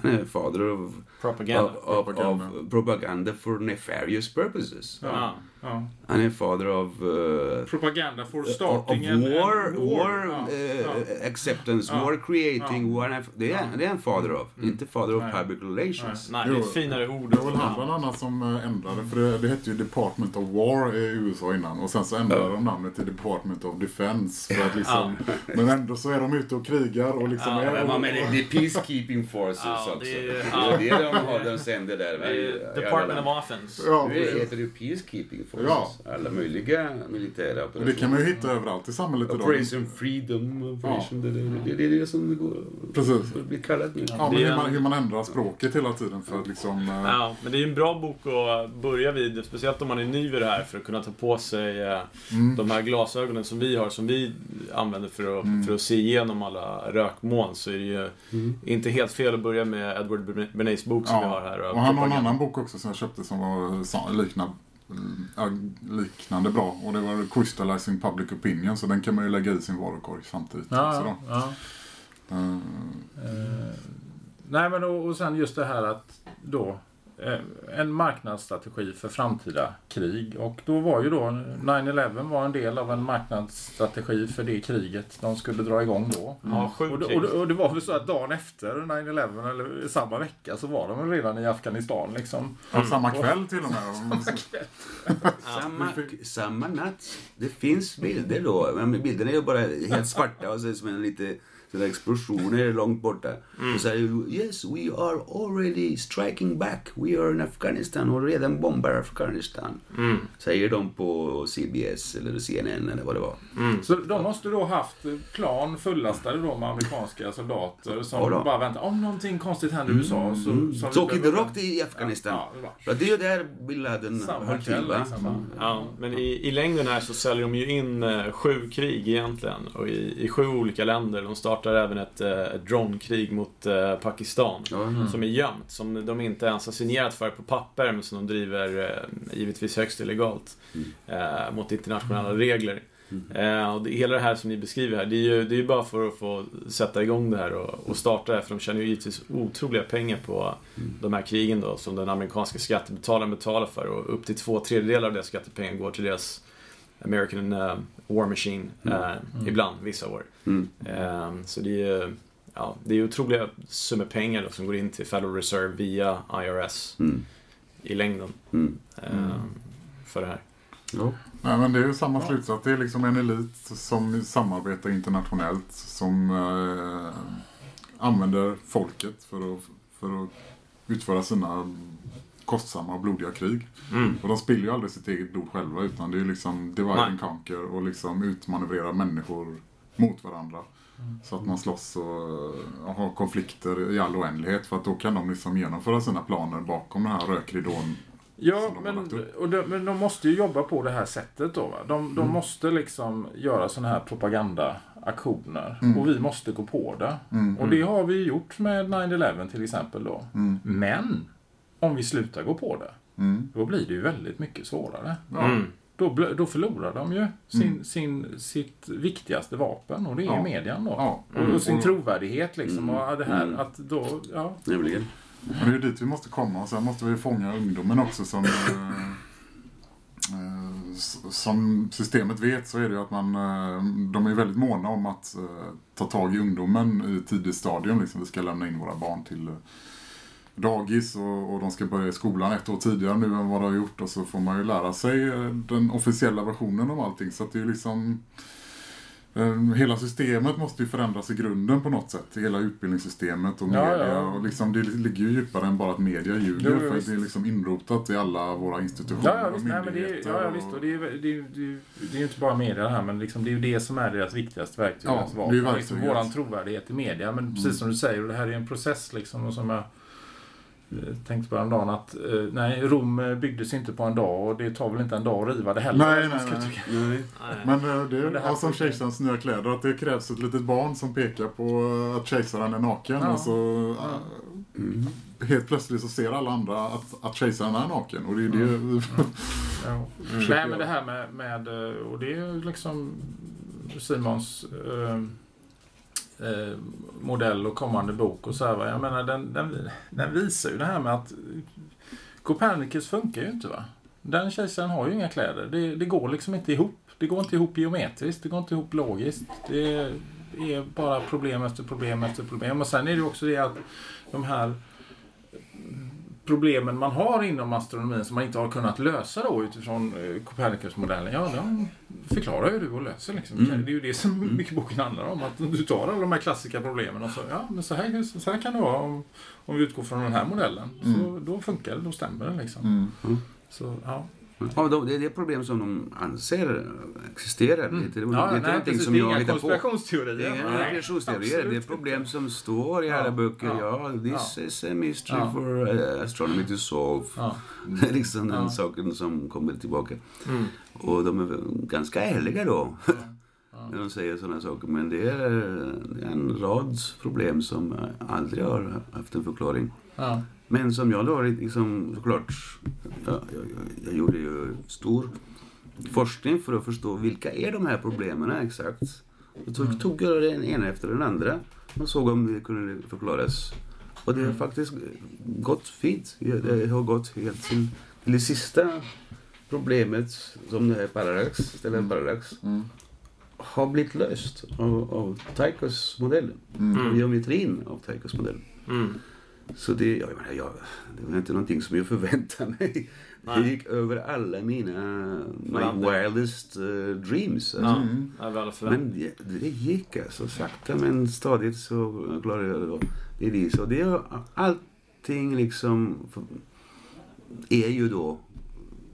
Han är father of Propaganda. Of, of, Propaganda. of propaganda for nefarious purposes. Ja. Ja. Han är father of... Uh, Propaganda for of starting en- en war, war, Ja, uh, ja. acceptance, Ja. war creating, Ja. war, det, är, det är en father of, inte father of Nej. public relations. Nej, det är ett finare ord. Det var väl han bland annat som eh, ändrade, för det, det hette ju Department of War i USA innan och sen så ändrade de namnet till Department of Defense för att liksom, men ändå så är de ute och krigar och liksom Ja, är, men det är peacekeeping forces Ja, också. det är- Det ja. är det de har, de sänder där. Det är Department of Offense. Ja, Nu heter det ju peacekeeping. Ja. Alla möjliga militära Och det kan man ju hitta överallt i samhället idag. Operation Freedom, Operation... Det, det, det är det som det går, Precis. blir kallat nu. Ja, men Det hur man, hur man ändrar språket hela tiden för att liksom... eh, Ja, men det är en bra bok att börja vid, speciellt om man är ny vid det här, för att kunna ta på sig eh, de här glasögonen som vi har, som vi använder för att, för att se igenom alla rökmoln, så är det ju inte helt fel att börja med Edward Bernays bok som vi har här. och han har en annan bok också som jag köpte som var liknande, ja, liknande bra. Och det var Crystallizing Public Opinion, så den kan man ju lägga i sin varukorg samtidigt. Ja, ja. Eh, nej men och, och sen just det här att då en marknadsstrategi för framtida krig och då var ju då 9-11 var en del av en marknadsstrategi för det kriget de skulle dra igång då. Ja, sju Och det, och, det, och det var väl så att dagen efter 9-11 eller samma vecka så var de redan i Afghanistan liksom. ja, samma kväll till och med. Samma, samma natt. Det finns bilder då. Men bilderna är ju bara helt svarta och så är det som en lite sådana explosioner långt borta. Och så säger yes we are already striking back. We are in Afghanistan och redan bombar Afghanistan. Säger de på CBS eller CNN eller vad det var. Så de måste då haft plan fullastade då med amerikanska soldater som Ja bara väntar. Om någonting konstigt händer i USA så... Mm. så Så åker det rakt i Afghanistan. Ja, det var- det är ju där bin Laden höll till va? liksom. va? Ja, men i, i längden här så säljer de ju in eh, sju krig egentligen. Och i, i sju olika länder. De startar även ett, eh, ett dronekrig mot eh, Pakistan. Ja. Som är gömt. Som de inte ens har signerat för på papper. Men som de driver eh, givetvis högst illegalt. Eh, mot internationella regler. Eh, och det, hela det här som ni beskriver här, det är ju, det är ju bara för att få sätta igång det här och, och starta det. För de tjänar ju givetvis otroliga pengar på de här krigen då, som den amerikanska skattebetalaren betalar för. Och upp till två tredjedelar av deras skattepengar går till deras American War Machine eh, ibland, vissa år. Mm. Eh, så det är, ja, det är otroliga summor pengar då, som går in till Federal Reserve via IRS Mm. i längden Mm. eh, för det här. Ja. Nej, men det är ju samma slutsats. Det är liksom en elit som samarbetar internationellt som eh, använder folket för att, för att utföra sina kostsamma och blodiga krig. Mm. Och de spiller ju aldrig sitt eget blod själva utan det är liksom divide Nej. and conquer och liksom utmanövrera människor mot varandra. Så att man slåss och, och har konflikter i all oändlighet för att då kan de liksom genomföra sina planer bakom den här rökridån. Ja, men, och de, men de måste ju jobba på det här sättet då. Va? De, de måste liksom göra sådana här propagandaaktioner. Och vi måste gå på det. Och det har vi gjort med 9-11 till exempel då. Men om vi slutar gå på det, då blir det ju väldigt mycket svårare. Mm. Då, då förlorar de ju sin, sin, sitt viktigaste vapen och det är Ja. medien då. Ja. Och, och sin Och- trovärdighet liksom. Och det här att då, ja. Nämligen. Och det är ju dit vi måste komma och sen måste vi fånga ungdomen också som eh, eh, som systemet vet så är det ju att man eh, de är väldigt måna om att eh, ta tag i ungdomen i tidigt stadium. Liksom. Vi ska lämna in våra barn till eh, dagis och, och de ska börja i skolan ett år tidigare nu än vad de har gjort och så får man ju lära sig eh, den officiella versionen av allting. Så att det är ju liksom eh, Hela systemet måste ju förändras i grunden på något sätt. Hela utbildningssystemet och Ja, media. ja. Och liksom, det ligger ju djupare än bara att media ljuger. Jo, för visst. det är liksom inrotat i alla våra institutioner Ja, ja, och visst. Nej, det är, myndigheter. ja, ja, visst. Och det är, det, är, det, är, det är inte bara media det här, men liksom, det är ju det som är deras viktigaste verktyg. Ja, deras det är ju liksom, våran trovärdighet i media. Men precis som du säger, och det här är en process liksom. Och som jag tänkte på häromdagen att eh, nej, Rom eh, byggdes inte på en dag och det tar väl inte en dag att riva det heller. Nej, nej, nej. Nej. Men eh, det är Men det här ja, som får- kejsarens nya kläder, att det krävs ett litet barn som pekar på eh, att kejsaren är naken Ja. och så eh, helt plötsligt så ser alla andra att, att kejsaren är naken och det är det vi Ja. Nej, men det här med, med eh, och det är ju liksom Simons eh, eh, modell och kommande bok och så här, va. Jag menar, den, den, den visar ju det här med att Copernicus funkar ju inte va. Den kejsaren har ju inga kläder. Det, det går liksom inte ihop. Det går inte ihop geometriskt, det går inte ihop logiskt. Det är bara problem efter problem efter problem. Och sen är det ju också det att de här problemen man har inom astronomin som man inte har kunnat lösa då utifrån eh, Copernicus-modellen, ja, de förklarar ju du och löser liksom. Mm. Det är ju det som mycket boken handlar om. Att du tar alla de här klassiska problemen och så, ja, men så här, så här kan det vara om, om vi utgår från den här modellen. Så då funkar det, då stämmer det liksom. Mm. Så, ja. Ja, de, det är det problem som de anser existerar. Det är inte, det är inte nej, precis, som det är jag inga konspirationsteorier. Det är inga konspirationsteorier. Det är problem inte. som står i Ja, alla böcker. ja, Ja, this is a mystery Ja. for uh, astronomy to solve. Ja. Det är liksom den Ja. saken som kommer tillbaka. Mm. Och de är ganska ärliga då. När de säger sådana saker. Men det är det är en rad problem som aldrig har haft en förklaring. Ja. Men som jag då liksom såklart, jag, jag, jag, gjorde ju stor forskning för att förstå vilka är de här problemen exakt. Jag tog, tog jag den ena efter den andra och såg om det kunde förklaras. Och det har faktiskt gått fint. Jag- Det har gått helt till, till det sista problemet som det här paradox, ställer paradox, Mm. har blivit löst av, av Tychos modellen. Mm. Av geometrin av Tychos modellen. Mm. Så det, jag menar, jag, det var inte någonting som jag förväntade mig. Nej. Det gick över alla mina my wildest uh, dreams. Ja, Alltså. Mm. förväntningar. Men det, det gick alltså sakta men stadigt så klarade jag det. då. Det är det. Så det är allting liksom är ju då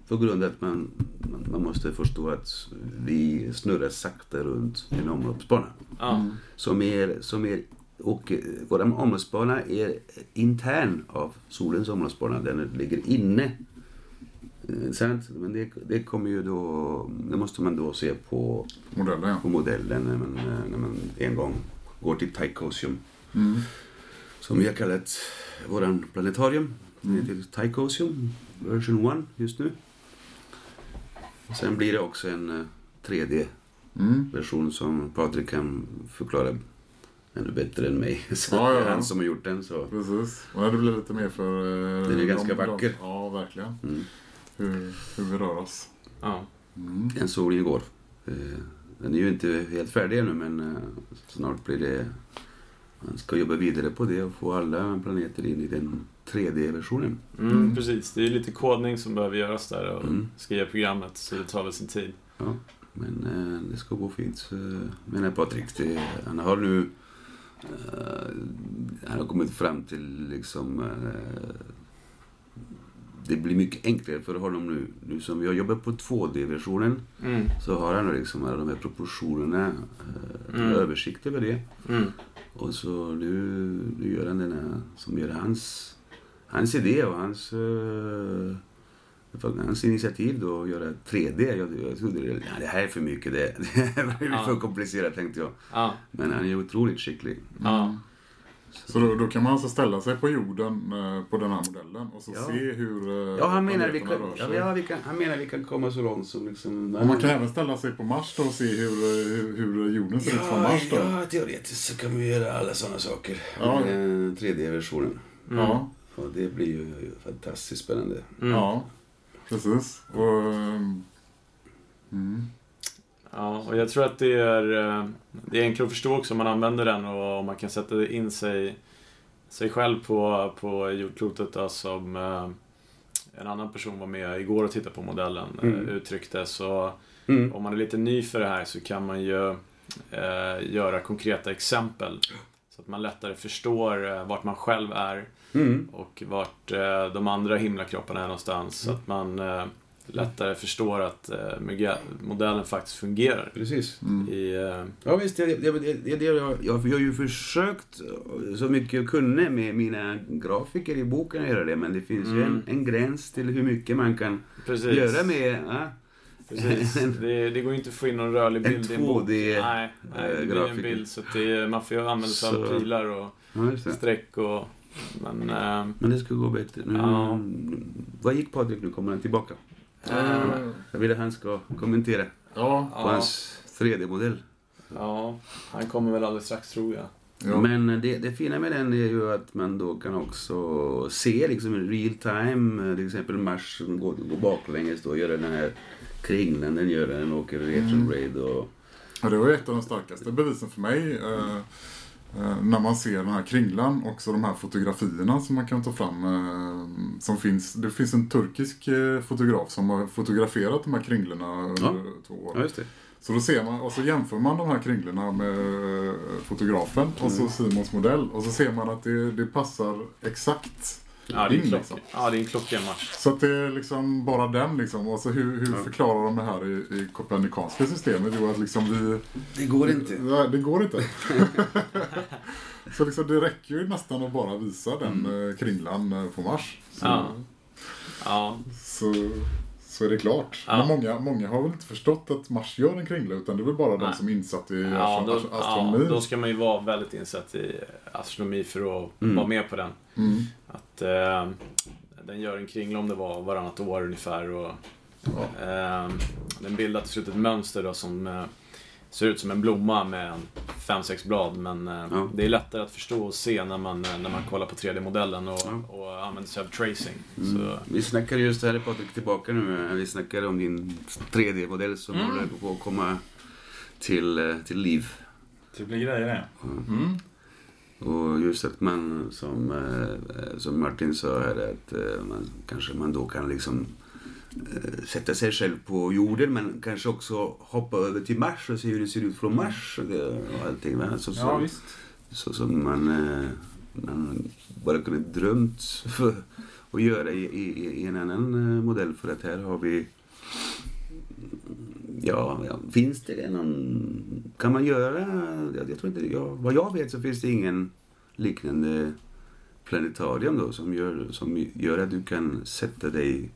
på grund av att man, man, man måste förstå att vi snurrar sakta runt en omloppsbana. Ja. Som är, som är, och eh, vår omloppsbana är intern av solens omloppsbana. Den ligger inne. Eh, Sant? Men det, det kommer ju då, det måste man då se på, Modellen, ja. på modellen när man, eh, när man en gång går till Tychosium. Mm. Som vi har kallat våran planetarium. Det heter Tychosium version 1 just nu. Sen blir det också en eh, 3D-version Mm. som Patrik kan förklara ännu bättre än mig. Så Ja, ja, han som har gjort den. Så. Precis. Och det blir lite mer för... eh, Den är ganska de- de- vacker. Ja, verkligen. Mm. Hur, hur vi rör oss. Ja. Den såg ni igår. Eh, Den är ju inte helt färdig ännu men eh, snart blir det... Man ska jobba vidare på det och få alla planeter in i den 3D-versionen. Mm, Precis, det är lite kodning som behöver göras där och Mm. skriva programmet så det tar väl sin tid. Ja, men eh, det ska gå fint. menar Patrik. Det, han har nu... eh, han har kommit fram till liksom... eh, det blir mycket enklare för honom nu. Nu som vi har jobbat på 2D-versionen Mm. så har han liksom alla de här proportionerna, eh, Mm. översikt över det. Mm. Och så nu, nu gör han den här som gör hans, hans idé och hans, uh, hans initiativ då att göra 3D. Jag, jag trodde det, ja, det här är för mycket, det, det blir Ja. för komplicerat tänkte jag. Ja, Men han är otroligt skicklig. ja. Så då, då kan man alltså ställa sig på jorden eh, på den här modellen och så Ja. se hur eh, Ja, han menar, vi kan, rör ja, sig. ja, vi kan, han menar vi kan komma så långt som liksom... Och man kan även ställa sig på Mars då och se hur, eh, hur, hur jorden ser ut från Ja, Mars då. ja, teoretiskt så kan vi göra alla sådana saker. Ja. Med 3D-versionen. Ja, Och det blir ju fantastiskt spännande. Mm. ja, precis. Och, mm. Ja, och jag tror att det är, eh, det är enklare att förstå också om man använder den och om man kan sätta in sig, sig själv på, på jordklotet då, som eh, en annan person var med igår och tittade på modellen eh, Mm. uttryckte. Så Mm. om man är lite ny för det här så kan man ju eh, göra konkreta exempel. Så att man lättare förstår eh, vart man själv är Mm. och vart eh, de andra himlakropparna är någonstans. Så att man eh, lättare förstår att eh, modellen faktiskt fungerar. Precis. I, eh, Ja visst, det, det, det, jag, jag, jag har ju försökt så mycket jag kunde med mina grafiker i boken att göra det. Men det finns ju en, Mm. en gräns till hur mycket man kan precis. göra med... Ja, Precis. Det, det går ju inte att få in någon rörlig En bild i en bok. 2D, Nej, nej det blir en bild. Så det, är- man får ju använda sig av pilar och ja, streck och... Men... Eh, Men det ska gå bättre. Nu, Ja. Vad gick Patrik nu? Kommer han tillbaka? eh, Jag vill att han ska kommentera Ja, på ja, hans 3D-modell. ja, han kommer väl alldeles strax tror jag. ja. Men det, det fina med den är ju att man då kan också se liksom i real time, till exempel Mars som går, går baklänges då, gör den här kringlan den gör, den åker retrograde och... Ja, det var ett av de starkaste bevisen för mig. Eh, eh, när man ser den här kringlan och så de här fotografierna som man kan ta fram. Eh, som finns, det finns en turkisk eh, fotograf som har fotograferat de här kringlorna under Ja. två år. Ja. Så då ser man, och så jämför man de här kringlorna med eh, fotografen och Mm. så Simons modell. Och så ser man att det, det passar exakt Ja, det är en in. klock, Liksom. ja, det är en klockren match. Så att det är liksom bara den liksom. Och så hur, hur förklarar de det här i, i kopernikanska systemet? Jo, att liksom vi... Det går inte. Nej, det går inte. så liksom det räcker ju nästan att bara visa den Mm. eh, kringlan eh, på Mars. Så, Ja. Ja, så, så är det klart. Ja. Men många, många har väl inte förstått att Mars gör en kringla utan det är väl bara de Nej. som är insatt i ja, då, ja, astronomi. då ska man ju vara väldigt insatt i astronomi för att Mm. vara med på den. Mm. Att eh, den gör en kringla om det var varannat år ungefär. Och, eh, den bildar till slut ett mönster då som eh, ser ut som en blomma med fem, sex blad. Men eh, Ja. det är lättare att förstå och se när man, eh, när man kollar på 3D-modellen och, Ja. och använder sig av tracing. Mm. Så, Vi snackade just här, Patrik, tillbaka nu. Vi snackade om din 3D-modell som Mm. håller på att komma till, eh, till liv. Det blir grejer det. Mm. Och just att man, som, eh, som Martin sa här, att eh, man, kanske man då kan liksom eh, sätta sig själv på jorden men kanske också hoppa över till Mars och se hur det ser ut från Mars och, allting. Så, så, Ja, visst. så som man, man bara kunde drömt för att göra i, i, i en annan modell för att här har vi Ja, ja, finns det någon... Kan man göra... Jag, jag tror inte... Ja, vad jag vet så finns det ingen liknande planetarium då som gör, som gör att du kan sätta dig...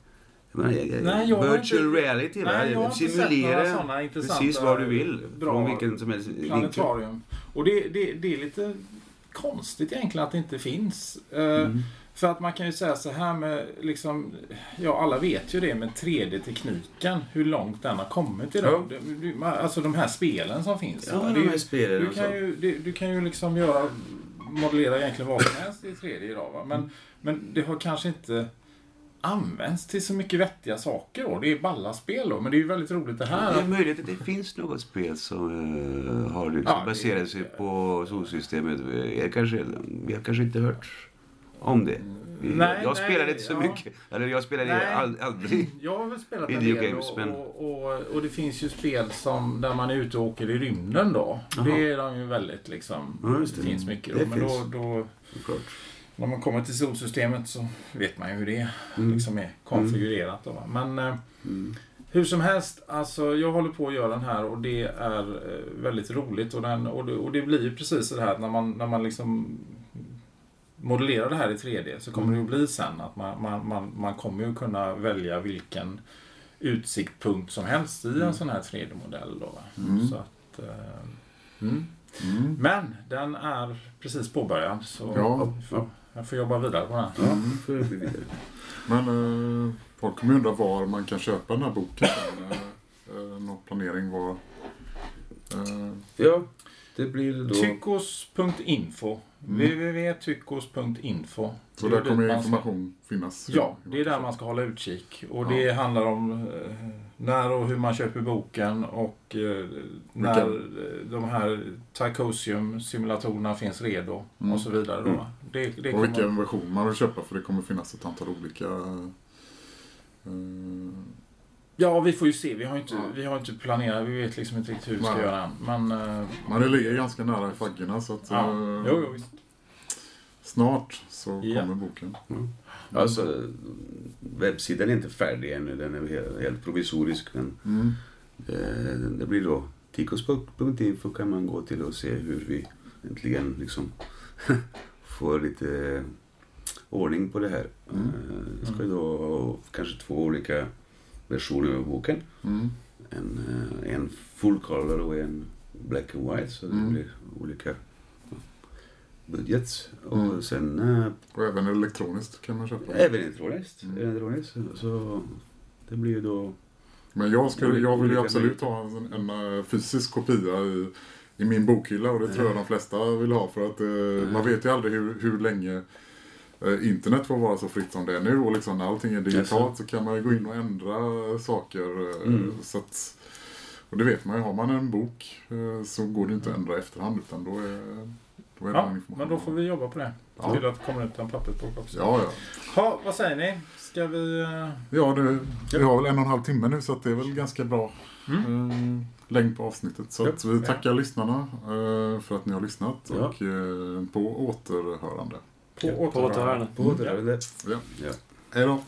Jag menar, jag- Nej, jag virtual inte- reality? Nej, jag Simulera precis vad du vill. bra från vilken som helst. Planetarium. Och det, det, det är lite konstigt egentligen att det inte finns. Eh, Mm. För att man kan ju säga så här med liksom, ja alla vet ju det med 3D-tekniken, hur långt den har kommit idag. Ja. Alltså de här spelen som finns. Ja, de är här spelen du kan, ju, du, du kan ju liksom göra, modellera egentligen vad som helst i 3D idag. Va? Men, men det har kanske inte används till så mycket vettiga saker då. Det är balla spel då, men det är ju väldigt roligt det här. Det är möjligt att det finns något spel som uh, har liksom Ja, baserat sig på solsystemet. Jag kanske, har kanske inte hört om det. Nej, jag nej, spelade inte så ja. mycket. Eller jag spelade Nej. all, aldrig. Jag har väl spelat en Video del games, och, men- och, och, och det finns ju spel som, där man är ute och åker i rymden då. Jaha. Det är de ju väldigt liksom, Ja, det. det finns mycket Det då. Men då, finns. då, Klart. när man kommer till solsystemet så vet man ju hur det Mm. liksom är konfigurerat. Då. Men eh, Mm. hur som helst, alltså jag håller på att göra den här och det är eh, väldigt roligt. Och, den, och, det, och det blir ju precis det här när man, när man liksom modellerar det här i 3D så kommer det ju bli sen att man, man, man, man kommer ju kunna välja vilken utsiktspunkt som helst i en sån här 3D-modell. Då. Mm. Så att, eh, mm. Mm. Men den är precis påbörjad så Ja. jag, får, jag får jobba vidare på den. Ja, vidare. Men eh, folk kommer undra var man kan köpa den här boken. Eh, eh, någon planering var... Eh, Ja, det blir då... Tyckos.info www.tyckos.info så där kommer man ska- information finnas. Ja, det är där man ska hålla utkik. Och det handlar om eh, när och hur man köper boken och eh, när eh, de här Tycosium-simulatorerna finns redo Mm. och så vidare. Då. Mm. Det, det Och vilken kommer... version man vill köpa för det kommer finnas ett antal olika... eh, Ja, vi får ju se. Vi har inte, Ja. vi har inte planerat. Vi vet liksom inte riktigt hur vi ska Nej. göra än. Men... eh, man ligger ganska nära i faggorna så att ja. eh, Jo, jo, visst. snart så Ja. kommer boken. Alltså, webbsidan är inte färdig ännu. Den är helt, provisorisk. Men Mm. eh, det blir då tikos.info kan man gå till och se hur vi äntligen liksom får lite ordning på det här. Mm. Det ska ju då kanske två olika versioner av boken. Mm. En, eh, en full color och en black and white. Så det Mm. blir olika ja, budgets. Och Mm. sen eh, Och även elektroniskt kan man köpa. även elektroniskt. Mm. elektroniskt. Så det blir ju då... Men jag, skulle, jag vill ju absolut ha en, en eh, fysisk kopia i, i min bokhylla och det tror jag de flesta vill ha för att eh, man vet ju aldrig hur, hur länge internet får vara så fritt som det är nu och liksom när allting är digitalt så kan man ju gå in och ändra saker. eh, Mm. Så att, och det vet man ju, har man en bok eh, så går det inte att ändra i efterhand utan då är, då är Ja, men då får vi jobba på det. Se Ja. till att det kommer ut en pappersbok också. Ja, ja. Ha, vad säger ni? Ska vi... eh, Ja, det, vi har väl en och en halv timme nu så det är väl ganska bra Mm. eh, längd på avsnittet. Så Ja. vi tackar lyssnarna eh, för att ni har lyssnat Ja. och eh, på återhörande. På På återhörande. återhörande. På återhörande. Ja. Ja. Hej då!